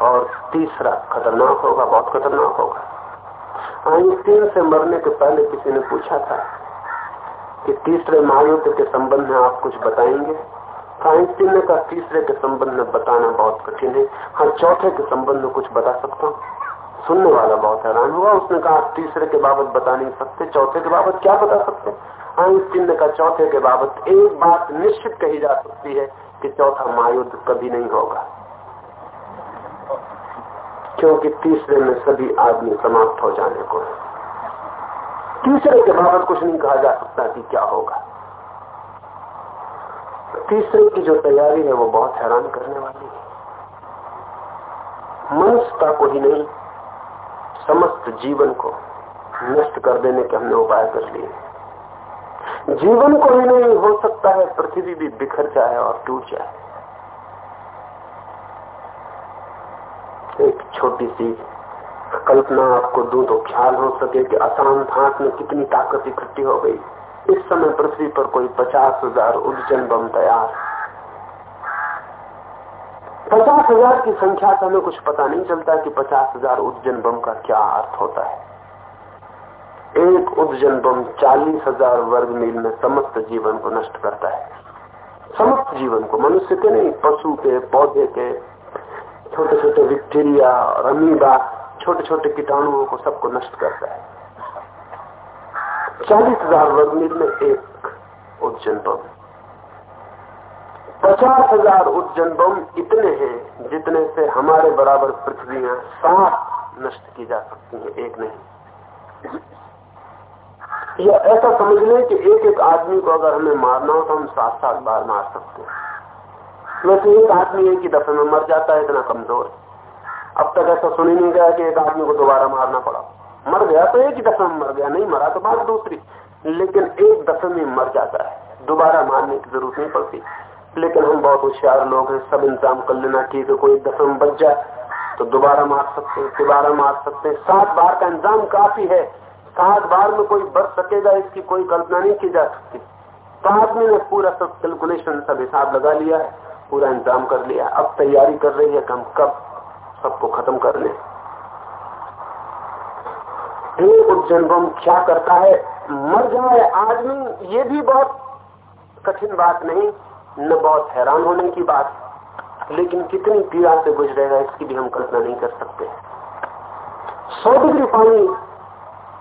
और तीसरा खतरनाक होगा, बहुत खतरनाक होगा। आइंस्टीन से मरने के पहले किसी ने पूछा था कि तीसरे महायुद्ध के संबंध में आप कुछ बताएँगे? आइंस्टीन ने कहा तीसरे के संबंध में बताना बहुत कठिन है। हाँ चौथे के संबंध में कुछ बता सकता हूँ? सुनने वाला बहुत हैरान हुआ। उसने कहा, तीसरे के बाबत बता नहीं सकते, चौथे के बाबत क्या बता सकते? आइंस्टीन ने कहा चौथे के बाबत एक बात निश्चित कही जा सकती है कि चौथा महायुद्ध कभी नहीं होगा। क्योंकि तीसरे में सभी आदमी समाप्त हो जाने को है। तीसरे के बाबत कुछ नहीं कहा जा सकता कि क्या होगा। तीसरे की जो तैयारी है, वो बहुत हैरान करने वाली है। मनुष्यता को ही नहीं समस्त जीवन को नष्ट कर देने के हमने उपाय कर लिए। जीवन को ही नहीं, हो सकता है पृथ्वी भी बिखर जाए और टूट जाए। एक छोटी सी कल्पना आपको दू तो ख्याल हो सके कि अशांत हाथ में कितनी ताकत इकट्ठी हो गई। इस समय पृथ्वी पर कोई पचास हज़ार उद्जन बम तैयार। पचास हज़ार की संख्या से हमें कुछ पता नहीं चलता कि पचास हज़ार उद्जन बम का क्या अर्थ होता है। एक उद्जन बम चालीस हज़ार वर्ग मील में समस्त जीवन को नष्ट करता है। समस्त जीवन को, मनुष्य के नहीं, पशु के, पौधे के छोटे छोटे विक्टीरिया और अमीबा छोटे छोटे कीटाणुओं को सबको नष्ट करता है। चालीस हज़ार वर्ग मील में एक उज्जैन बम। पचास हज़ार उज्जैन बम इतने हैं जितने से हमारे बराबर पृथ्वी सात नष्ट की जा सकती हैं, एक नहीं। या ऐसा समझ लें कि एक एक आदमी को अगर हमें मारना हो तो हम सात सात बार मार सकते हैं। वैसे एक आदमी एक ही दफे में मर जाता है, इतना कमज़ोर अब तक ऐसा सुन ही नहीं गया कि एक आदमी को दोबारा मारना पड़ा। मर गया तो एक ही दफे में मर गया, नहीं मरा तो बात दूसरी। लेकिन एक दफे में मर जाता है। दोबारा मारने की ज़रूरत नहीं पड़ती। लेकिन हम बहुत होशियार लोग हैं, सब इंतज़ाम कर लेना ठीक है कोई एक दफे में बच जाए तो दोबारा मार सकते हैं, दोबारा मार सकते हैं। सात बार का इंतज़ाम काफ़ी है। सात बार में कोई बच सकेगा, इसकी कोई कल्पना नहीं की जा सकती। तो आदमी ने पूरा सब कैलकुलेशन सब हिसाब लगा लिया है, पूरा इंतज़ाम कर लिया अब तैयारी कर रही है कि हम कब सबको खत्म कर लें। उज्जैन बम, क्या करता है? मर जाए आदमी, ये भी बहुत कठिन बात नहीं। न बहुत हैरान होने की बात, लेकिन कितनी पीड़ा से गुजरेगा, इसकी भी हम कल्पना नहीं कर सकते। सौ डिग्री पानी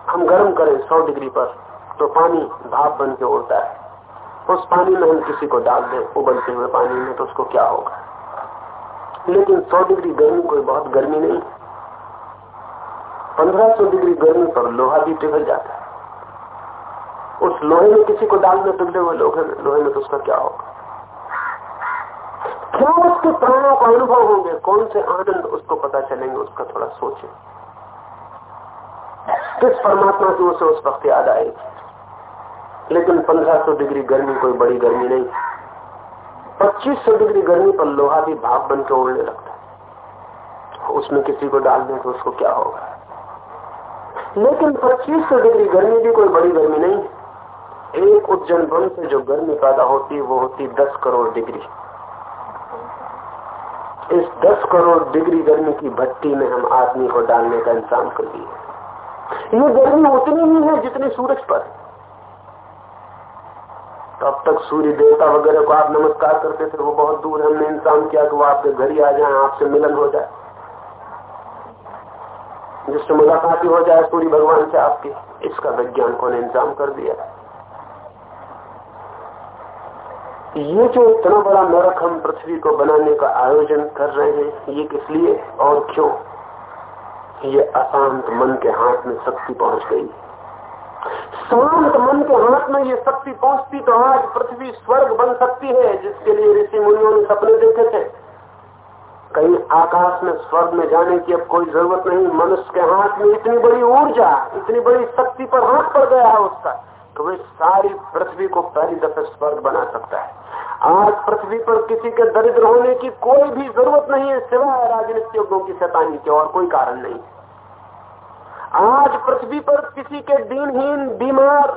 हम गर्म करें सौ डिग्री पर तो पानी भाप बन के उड़ता है। उस पानी में हम किसी को डाल दें, उबलते हुए पानी में तो उसको क्या होगा? लेकिन सौ डिग्री गर्मी कोई बहुत गर्मी नहीं। पंद्रह सौ डिग्री गर्मी पर लोहा भी पिघल जाता है। उस लोहे में किसी को डाल में पिघले हुए लोहे में लोहे में तो उसका क्या होगा? क्या उसके प्राणों का अनुभव होंगे। कौन से आनंद उसको पता चलेंगे, उसका थोड़ा सोचे। किस परमात्मा की उसे उस वक्त याद आएगी लेकिन पंद्रह सौ डिग्री गर्मी कोई बड़ी गर्मी नहीं। पच्चीस सौ डिग्री गर्मी पर लोहा भी भाप बन के उड़ने लगता है। उसमें किसी को डाल दें तो उसको क्या होगा? लेकिन पच्चीस सौ डिग्री गर्मी भी कोई बड़ी गर्मी नहीं। एक उज्जैन बम से जो गर्मी पैदा होती है, वो होती दस करोड़ डिग्री। इस दस करोड़ डिग्री गर्मी की भट्टी में हम आदमी को डालने का इंतज़ाम कर दिए ये गर्मी उतनी ही है जितनी सूरज पर। तो अब तक सूर्य देवता वगैरह को आप नमस्कार करते थे, वो बहुत दूर हमने इंतज़ाम किया कि वो आपके घर ही आ जाए, आपसे मिलन हो जाए। जिससे मुलाकात ही हो जाए सूर्य भगवान से आपकी, इसका वैज्ञानिकों ने इंतज़ाम कर दिया। ये जो इतना बड़ा नरक हम पृथ्वी को बनाने का आयोजन कर रहे हैं, ये किस लिए और क्यों? ये अशांत मन के हाथ में शक्ति पहुँच गई। शांत मन के हाथ में ये शक्ति पहुँचती तो आज पृथ्वी स्वर्ग बन सकती है, जिसके लिए ऋषि मुनियों ने सपने देखे थे। कहीं आकाश में स्वर्ग में जाने की अब कोई ज़रूरत नहीं, मनुष्य के हाथ में इतनी बड़ी ऊर्जा, इतनी बड़ी शक्ति पर हाथ पड़ गया है उसका। तो वे सारी पृथ्वी को पहली दफे स्वर्ग बना सकता है। आज पृथ्वी पर किसी के दरिद्र होने की कोई भी ज़रूरत नहीं है, सिवाय राजनीतियों की शैतानी के, और कोई कारण नहीं। आज पृथ्वी पर किसी के दीनहीन, बीमार,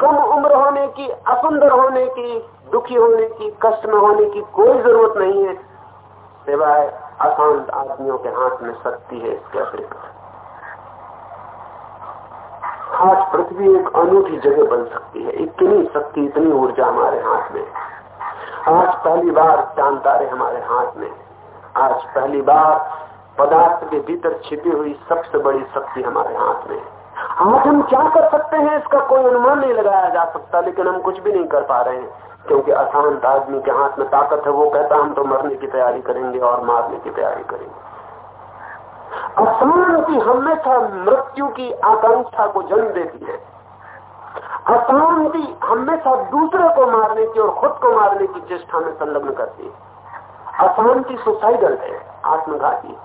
कम उम्र होने की, असुंदर होने की, दुखी होने की, कष्ट में होने की कोई ज़रूरत नहीं है, सिवाय अशांत आदमियों के हाथ में शक्ति है इसके अतिरिक्त। आज पृथ्वी एक अनूठी जगह बन सकती है। इतनी शक्ति, इतनी ऊर्जा हमारे हाथ में। आज पहली बार चाँद तारे हमारे हाथ में। आज पहली बार पदार्थ के भीतर छिपी हुई सबसे बड़ी शक्ति हमारे हाथ में। आज हम क्या कर सकते हैं, इसका कोई अनुमान नहीं लगाया जा सकता, लेकिन हम कुछ भी नहीं कर पा रहे हैं। क्योंकि अशांत आदमी के हाथ में ताकत है, वो कहता, हम तो मरने की तैयारी करेंगे और मारने की तैयारी करेंगे। अशांति हमेशा मृत्यु की आकांक्षा को जन्म देती है। अशांति हमेशा दूसरे को मारने की और खुद को मारने की चेष्टा में संलग्न करती है। अशांति सुसाइडल है, आत्मघाती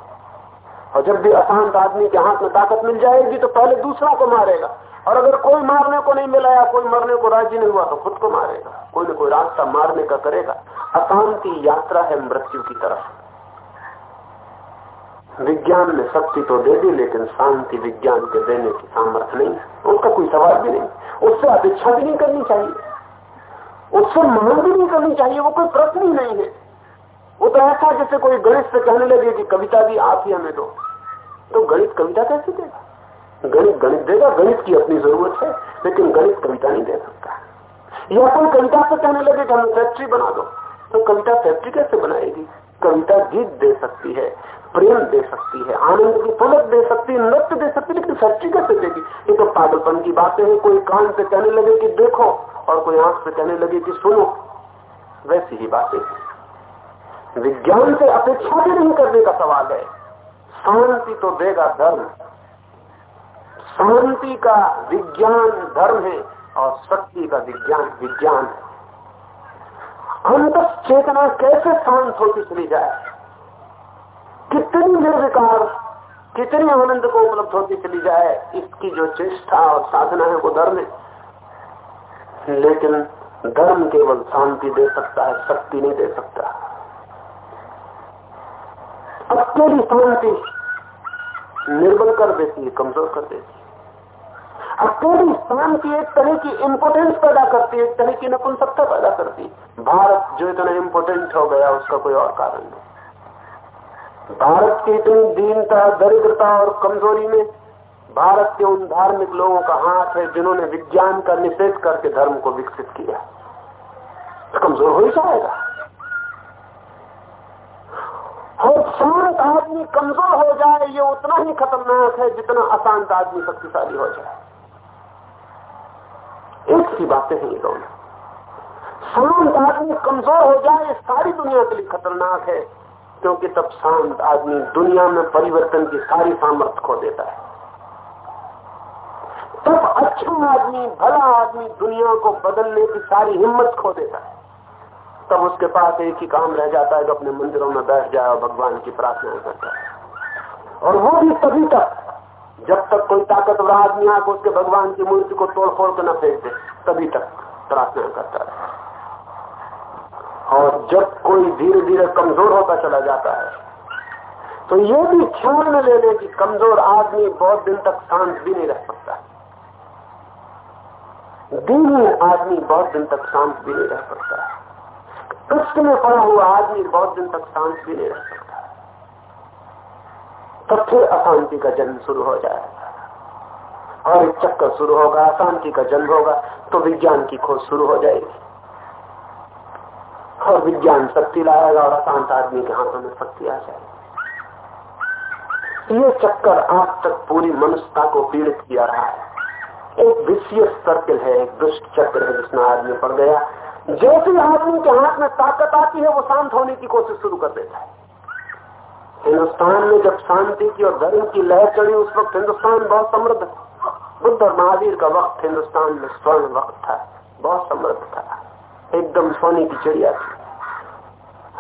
और जब भी अशांत आदमी के हाथ में ताकत मिल जाएगी तो पहले दूसरों को मारेगा। और अगर कोई मारने को नहीं मिला या कोई मरने को राज़ी नहीं हुआ तो खुद को मारेगा। कोई ना कोई रास्ता मारने का करेगा। अशांति यात्रा है मृत्यु की तरफ़। विज्ञान ने शक्ति तो दे दी, लेकिन शांति विज्ञान के देने की सामर्थ्य नहीं उसका कोई सवाल भी नहीं। उससे अपेक्षा भी नहीं करनी चाहिए। उससे मांग भी नहीं करनी चाहिए। वो कोई प्रश्न ही नहीं है। वो तो ऐसा जैसे कोई गणित से कहने लगे कि कविता भी आप ही हमें दो। तो गणित कविता कैसे देगा? गणित गणित देगा। गणित की अपनी ज़रूरत है, लेकिन गणित कविता नहीं दे सकता। या कोई कविता से कहने लगे कि हमें फैक्ट्री बना दो तो कविता फैक्ट्री कैसे बनाएगी? कविता गीत दे सकती है। प्रेम दे सकती है, आनंद की पलक दे सकती है, नृत्य दे सकती है, लेकिन सच्ची कैसे देगी? ये तो पागलपन की बातें हैं, कोई कान से कहने लगे कि देखो, और कोई आँख से कहने लगे कि सुनो। वैसी ही बातें विज्ञान से अपेक्षा भी नहीं करने का सवाल है। शांति तो देगा धर्म। शांति का विज्ञान धर्म है, और शक्ति का विज्ञान विज्ञान है। अंत चेतना कैसे शांत होती चली जाए? कितनी निर्विकार कितनी आनंद को उपलब्ध होती चली जाए, इसकी जो चेष्टा और साधना है वो धर्म है। लेकिन धर्म केवल शांति दे सकता है, शक्ति नहीं दे सकता। अकेली शांति निर्बल कर देती है, कमज़ोर कर देती है। अकेली शांति एक तरह की इम्पोर्टेंस पैदा करती है, एक तरह की नपुंसकता पैदा करती है। भारत जो इतना इम्पोर्टेंट हो गया, उसका कोई और कारण नहीं। भारत की इतनी दीनता, दरिद्रता और कमज़ोरी में भारत के उन धार्मिक लोगों का हाथ है जिन्होंने विज्ञान का निषेध करके धर्म को विकसित किया। तो कमज़ोर हो ही जाएगा। और शांत आदमी कमज़ोर हो जाए, ये उतना ही खतरनाक है जितना अशांत आदमी शक्तिशाली हो जाए। एक सी बातें हैं ये दोनों। शांत आदमी कमज़ोर हो जाए सारी दुनिया के लिए खतरनाक है। क्योंकि तब शांत आदमी दुनिया में परिवर्तन की सारी सामर्थ्य खो देता है। तब अच्छा आदमी, भला आदमी दुनिया को बदलने की सारी हिम्मत खो देता है। तब उसके पास एक ही काम रह जाता है कि अपने मंदिरों में बैठ जाए और भगवान की प्रार्थना करता है। और वो भी तभी तक, जब तक कोई ताकतवर आदमी आकर उसके भगवान की मूर्ति को तोड़ फोड़ कर न फेंक दे, तभी तक प्रार्थना करता है। और जब कोई धीरे धीरे कमज़ोर होता चला जाता है तो ये भी क्षण में ले ले कि कमज़ोर आदमी बहुत दिन तक शांत भी नहीं रह सकता। दीनी आदमी बहुत दिन तक शांत भी नहीं रह सकता। कृष्ण में पड़ा हुआ आदमी बहुत दिन तक शांत भी नहीं रह सकता। तब फिर अशांति का जन्म शुरू हो जाएगा। और एक चक्कर शुरू होगा, अशांति का जन्म होगा तो विज्ञान की खोज शुरू हो जाएगी। और विज्ञान, शक्ति लाएगा और अशांत आदमी के हाथों में शक्ति आ जाएगी ये चक्कर आज तक पूरी मनुष्यता को पीड़ित किया रहा है। एक विशेष सर्किल है, एक दुष्ट चक्र है जिसमें आदमी पड़ गया। जैसे आदमी के हाथ में ताकत आती है, वो शांत होने की कोशिश शुरू कर देता है। हिंदुस्तान में जब शांति की और धर्म की लहर चढ़ी, उस वक्त हिंदुस्तान बहुत समृद्ध बुद्ध और महावीर का वक्त हिंदुस्तान में स्वर्ण वक्त था, बहुत समृद्ध था। एकदम सोने की चिड़िया थी।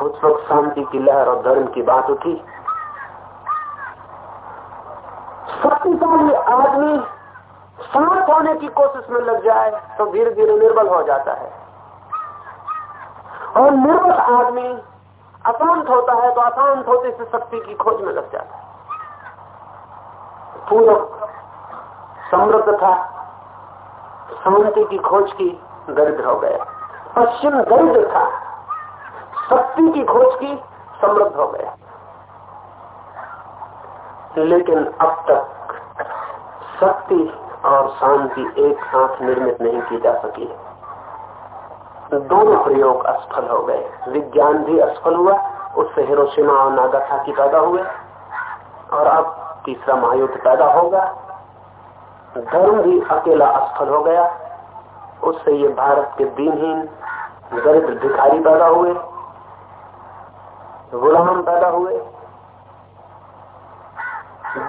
उस वक्त शांति की लहर और धर्म की बात उठी। शक्तिशाली आदमी शांत होने की कोशिश में लग जाए तो धीरे धीरे निर्बल हो जाता है। और निर्बल आदमी अशांत होता है तो अशांत होते से शक्ति की खोज में लग जाता है। पूर्व समृद्ध था, शांति की खोज की दरिद्र हो गया। पश्चिम दरिद्र था। शक्ति की खोज की समृद्ध हो गया। लेकिन अब तक शक्ति और शांति एक साथ निर्मित नहीं की जा सकी। दोनों प्रयोग असफल हो गए। विज्ञान भी असफल हुआ, उससे हिरोशिमा और नागासाकी पैदा हुए, और अब तीसरा महायुद्ध पैदा होगा। धर्म भी अकेला असफल हो गया, उससे ये भारत के दिनहीन, दरिद्र भिखारी पैदा हुए। गुलाम पैदा हुए।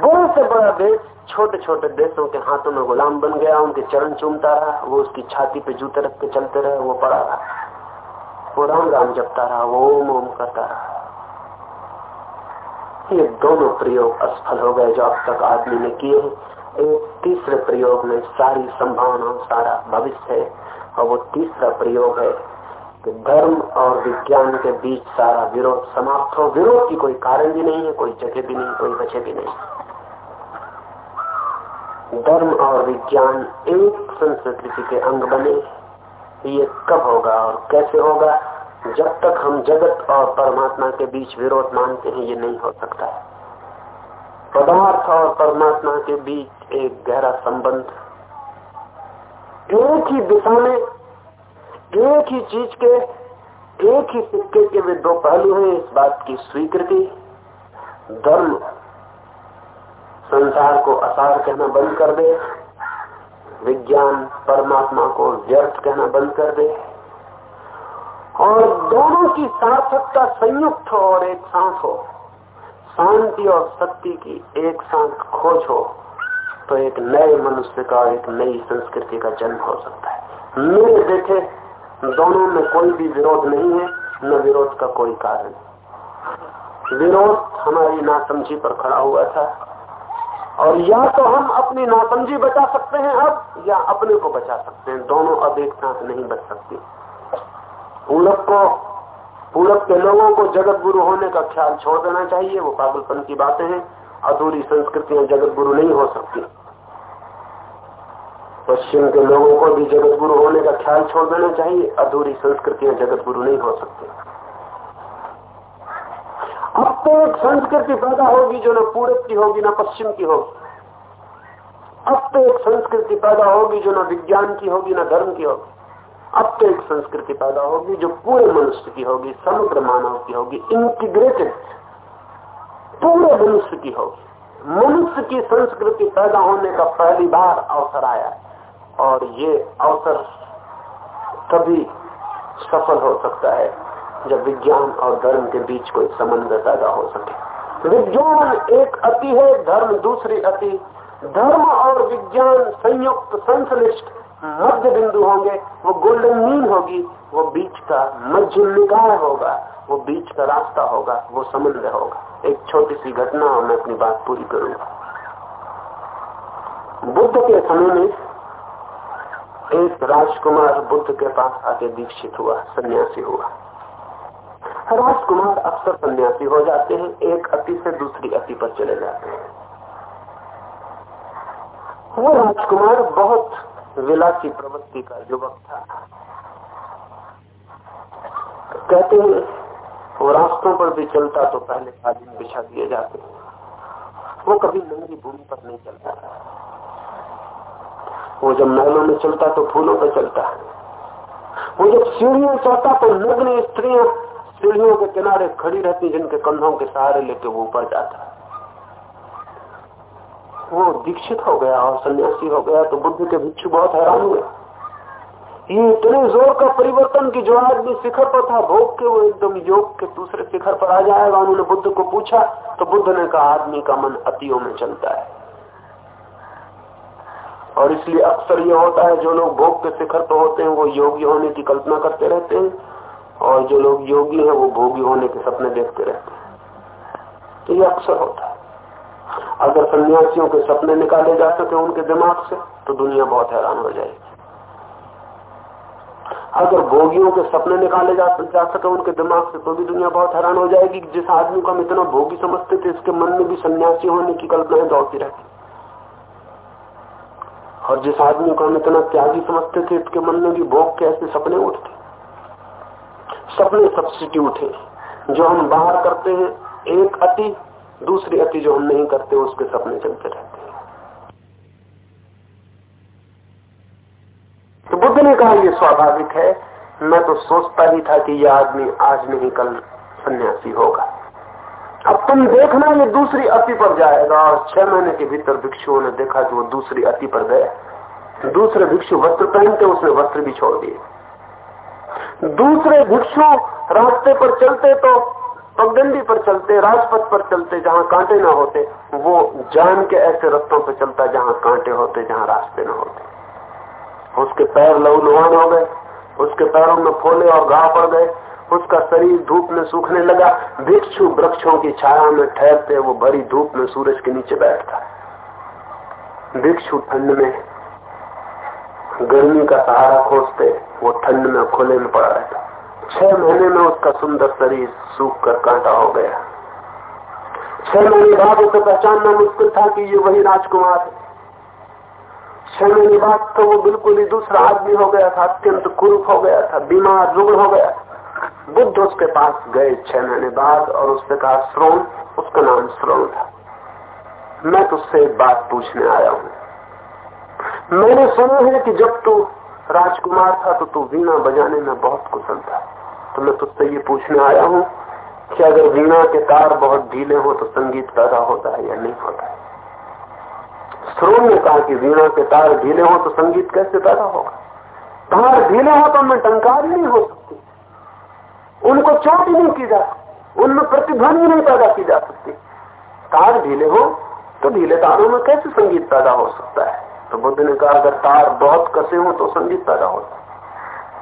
बड़े से बड़ा देश छोटे छोटे देशों के हाथों में गुलाम बन गया, उनके चरण चूमता रहा, वो उसकी छाती पे जूते रख के चलते रहे, वो पड़ा रहा। वो राम राम जपता रहा, वो ओम ओम करता रहा। ये दोनों प्रयोग असफल हो गए जो अब तक आदमी ने किए हैं। एक तीसरे प्रयोग में सारी संभावना सारा भविष्य है, और वो तीसरा प्रयोग है कि धर्म और विज्ञान के बीच सारा विरोध समाप्त हो। विरोध की कोई कारण भी नहीं है, कोई जगह भी नहीं, कोई वजह भी नहीं। धर्म और विज्ञान एक संस्कृति के अंग बने। ये कब होगा और कैसे होगा? जब तक हम जगत और परमात्मा के बीच विरोध मानते हैं, ये नहीं हो सकता है। पदार्थ और परमात्मा के बीच एक गहरा संबंध। एक ही दिशा में एक ही चीज़ के, एक ही सिक्के के वे दो पहलू हैं इस बात की स्वीकृति। धर्म, संसार को असार कहना बंद कर दे। विज्ञान, परमात्मा को व्यर्थ कहना बंद कर दे। और दोनों की सार्थकता संयुक्त हो और एक साथ हो। शांति और शक्ति की एक साथ खोज हो तो एक नए मनुष्य का एक नई संस्कृति का जन्म हो सकता है। मेरे देखे दोनों में कोई भी विरोध नहीं है, न विरोध का कोई कारण विरोध हमारी नासमझी पर खड़ा हुआ था। और या तो हम अपनी नासमझी बचा सकते हैं अब, या अपने को बचा सकते हैं। दोनों अब एक साथ नहीं बच सकती। पूरब को, पूरब के लोगों को जगत गुरु होने का ख्याल छोड़ देना चाहिए, वो पागलपन की बातें हैं। अधूरी संस्कृतियाँ जगत गुरु नहीं हो सकती। पश्चिम के लोगों को भी जगत गुरु होने का ख्याल छोड़ देना चाहिए। अधूरी संस्कृतियाँ जगत गुरु नहीं हो सकती। अब तो एक संस्कृति पैदा होगी जो न पूरब की होगी, ना पश्चिम की होगी। अब तो एक संस्कृति पैदा होगी जो न विज्ञान की होगी, ना धर्म की होगी। अब तो एक संस्कृति पैदा होगी जो पूरे मनुष्य की होगी, समग्र मानव की होगी इंटीग्रेटेड पूरे मनुष्य की होगी। मनुष्य की संस्कृति पैदा होने का पहली बार अवसर आया और ये अवसर तभी सफल हो सकता है, जब विज्ञान और धर्म के बीच कोई संबंध पैदा हो सके। विज्ञान एक अति है, धर्म दूसरी अति। धर्म और विज्ञान संयुक्त, संश्लिष्ट मध्य बिंदु होंगे, वो गोल्डन मीन होगी, वो बीच का मध्य निकाय होगा, वो बीच का रास्ता होगा, वो समुद्र होगा। एक छोटी सी घटना और मैं अपनी बात पूरी करूँगा। बुद्ध के समय में एक राजकुमार बुद्ध के पास आके दीक्षित हुआ, सन्यासी हुआ। राजकुमार अक्सर सन्यासी हो जाते हैं, एक अति से दूसरी अति पर चले जाते हैं। वो राजकुमार बहुत विलासी प्रवृत्ति का युवक था। कहते हैं, वो रास्तों पर भी चलता तो पहले कालीन बिछा दिए जाते। वो कभी नंगी भूमि पर नहीं चलता वो जब महलों में चलता तो फूलों पर चलता। वो जब सीढ़ियों चढ़ता तो नग्न स्त्रियाँ सीढ़ियों के किनारे खड़ी रहती जिनके कंधों के सहारे लेके वो ऊपर जाता। वो दीक्षित हो गया और सन्यासी हो गया तो बुद्ध के भिक्षु बहुत हैरान हुए। ये इतने ज़ोर का परिवर्तन कि जो आदमी शिखर पर था, भोग के वो एकदम योग के दूसरे शिखर पर आ जाएगा। उन्होंने बुद्ध को पूछा तो बुद्ध ने कहा, आदमी का मन अतियों में चलता है। और इसलिए अक्सर ये होता है जो लोग भोग के शिखर पर होते हैं वो योगी होने की कल्पना करते रहते हैं। और जो लोग योगी हैं वो भोगी होने के सपने देखते रहते हैं। तो ये अक्सर होता है। अगर सन्यासियों के सपने निकाले जा सके उनके दिमाग से तो दुनिया बहुत हैरान हो जाएगी। अगर भोगियों के सपने निकाले जा, जा सके उनके दिमाग से तो भी दुनिया बहुत हैरान हो जाएगी जिस आदमी को हम इतना भोगी समझते थे इसके मन में भी सन्यासी होने की कल्पनाएँ दौड़ती रहती। और जिस आदमी को हम इतना त्यागी समझते थे, इसके मन में भी भोग के ऐसे सपने उठते। सपने सब्सिट्यूट है जो हम बाहर करते हैं, एक अति, दूसरी अति जो हम नहीं करते, उसके सपने चलते रहते हैं। तो बुद्ध ने कहा यह स्वाभाविक है। मैं तो सोचता ही था कि यह आदमी आज नहीं, कल सन्यासी होगा। अब तुम देखना ये दूसरी अति पर जाएगा। और छह महीने के भीतर भिक्षुओं ने देखा कि वो दूसरी अति पर गए। दूसरे भिक्षु वस्त्र पहनते, उसने वस्त्र भी छोड़ दिए। दूसरे भिक्षु रास्ते पर चलते तो पगडंडी पर चलते, राजपथ पर चलते, जहाँ कांटे ना होते, वो जान के ऐसे रस्तों पर चलता जहाँ कांटे होते, जहाँ रास्ते ना होते। उसके पैर लहू लुहान हो गए, उसके पैरों में फोले और घाव पड़ गए उसका शरीर धूप में सूखने लगा। भिक्षु वृक्षों की छाया में ठहरते वो बड़ी धूप में सूरज के नीचे बैठता। भिक्षु ठंड में गर्मी का सहारा खोजते, वो ठंड में खुले में पड़ा रहता। छह महीने में उसका सुंदर शरीर सूख कर कांटा हो गया। छह महीने बाद उसे पहचानना मुश्किल था कि ये वही राजकुमार है। छह महीने बाद तो वो बिल्कुल ही दूसरा आदमी हो गया था, अत्यंत कुरूप हो गया था, बीमार, रुग्ण हो गया बुद्ध उसके पास गए छह महीने बाद और उसने कहा, श्रोण, उसका नाम श्रोण था। मैं तुझसे एक बात पूछने आया हूँ। मैंने सुना है कि जब तू राजकुमार था तो तू वीणा बजाने में बहुत कुशल था। तो मैं तुझसे ये पूछने आया हूँ कि अगर वीणा के तार बहुत ढीले हो तो संगीत पैदा होता है या नहीं होता श्रोण ने कहा कि वीणा के तार ढीले हो तो संगीत कैसे पैदा होगा? तार ढीले हो तो मैं टंकार नहीं हो सकती। उनको चोट ही नहीं की जा सकती। उनमें प्रतिध्वनि नहीं पैदा की जा सकती। तार ढीले हो तो ढीले तारों में कैसे संगीत पैदा हो सकता है? तो बुद्ध ने कहा, अगर तार बहुत कसे हो तो संगीत पैदा होता है।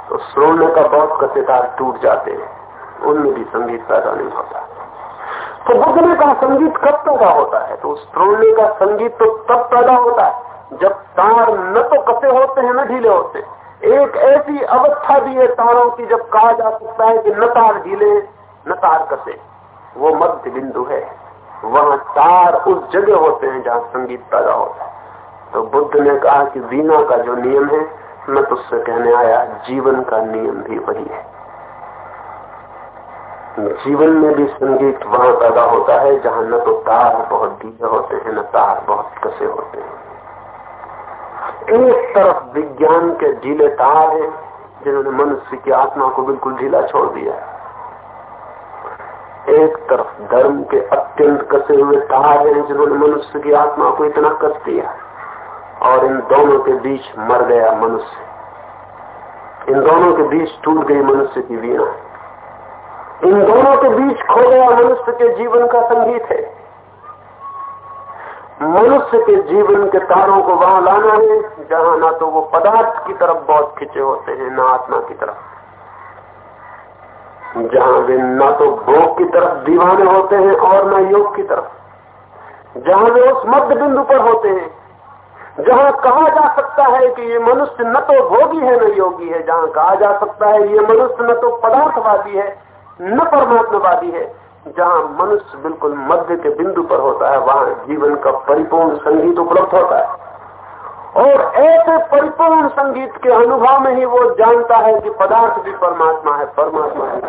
तो श्रोण का बहुत कसे तार टूट जाते हैं, उनमें भी संगीत पैदा नहीं होता। तो बुद्ध ने कहा, संगीत कब पैदा होता है? तो श्रोण का संगीत तो तब पैदा होता है, जब तार न तो कसे होते हैं, न ढीले होते एक ऐसी अवस्था भी है तारों की जब कहा जा सकता है कि न तार ढीले न तार कसे। वो मध्य बिंदु है। वहाँ तार उस जगह होते हैं जहाँ संगीत पैदा होता है। तो बुद्ध ने कहा कि वीणा का जो नियम है, मैं तुझसे कहने आया, जीवन का नियम भी वही है। जीवन में भी संगीत वहाँ पैदा होता है, जहाँ न तो तार बहुत ढीले होते हैं, न तार बहुत कसे होते हैं। एक तरफ़ विज्ञान के ढीले तार हैं, जिन्होंने मनुष्य की आत्मा को बिल्कुल ढीला छोड़ दिया एक तरफ़ धर्म के अत्यंत कसे हुए तार हैं, जिन्होंने मनुष्य की आत्मा को इतना कस दिया और इन दोनों के बीच मर गया मनुष्य। इन दोनों के बीच टूट गई मनुष्य की वीणा। इन दोनों के बीच खो गया मनुष्य के जीवन का संगीत है। मनुष्य के जीवन के तारों को वहाँ लाना है, जहाँ ना तो वो पदार्थ की तरफ़ बहुत खिंचे होते हैं, ना आत्मा की तरफ़। जहाँ वे ना तो भोग की तरफ़ दीवाने होते हैं और ना योग की तरफ़। जहाँ वे उस मध्य बिंदु पर होते हैं, जहाँ कहा जा सकता है कि ये मनुष्य न तो भोगी है, न योगी है, जहाँ कहा जा सकता है ये मनुष्य न तो पदार्थवादी है, न परमात्मावादी है। जहाँ मनुष्य बिल्कुल मध्य के बिंदु पर होता है, वहाँ जीवन का परिपूर्ण संगीत उपलब्ध होता है। और ऐसे परिपूर्ण संगीत के अनुभव में ही वो जानता है कि पदार्थ भी परमात्मा है परमात्मा है।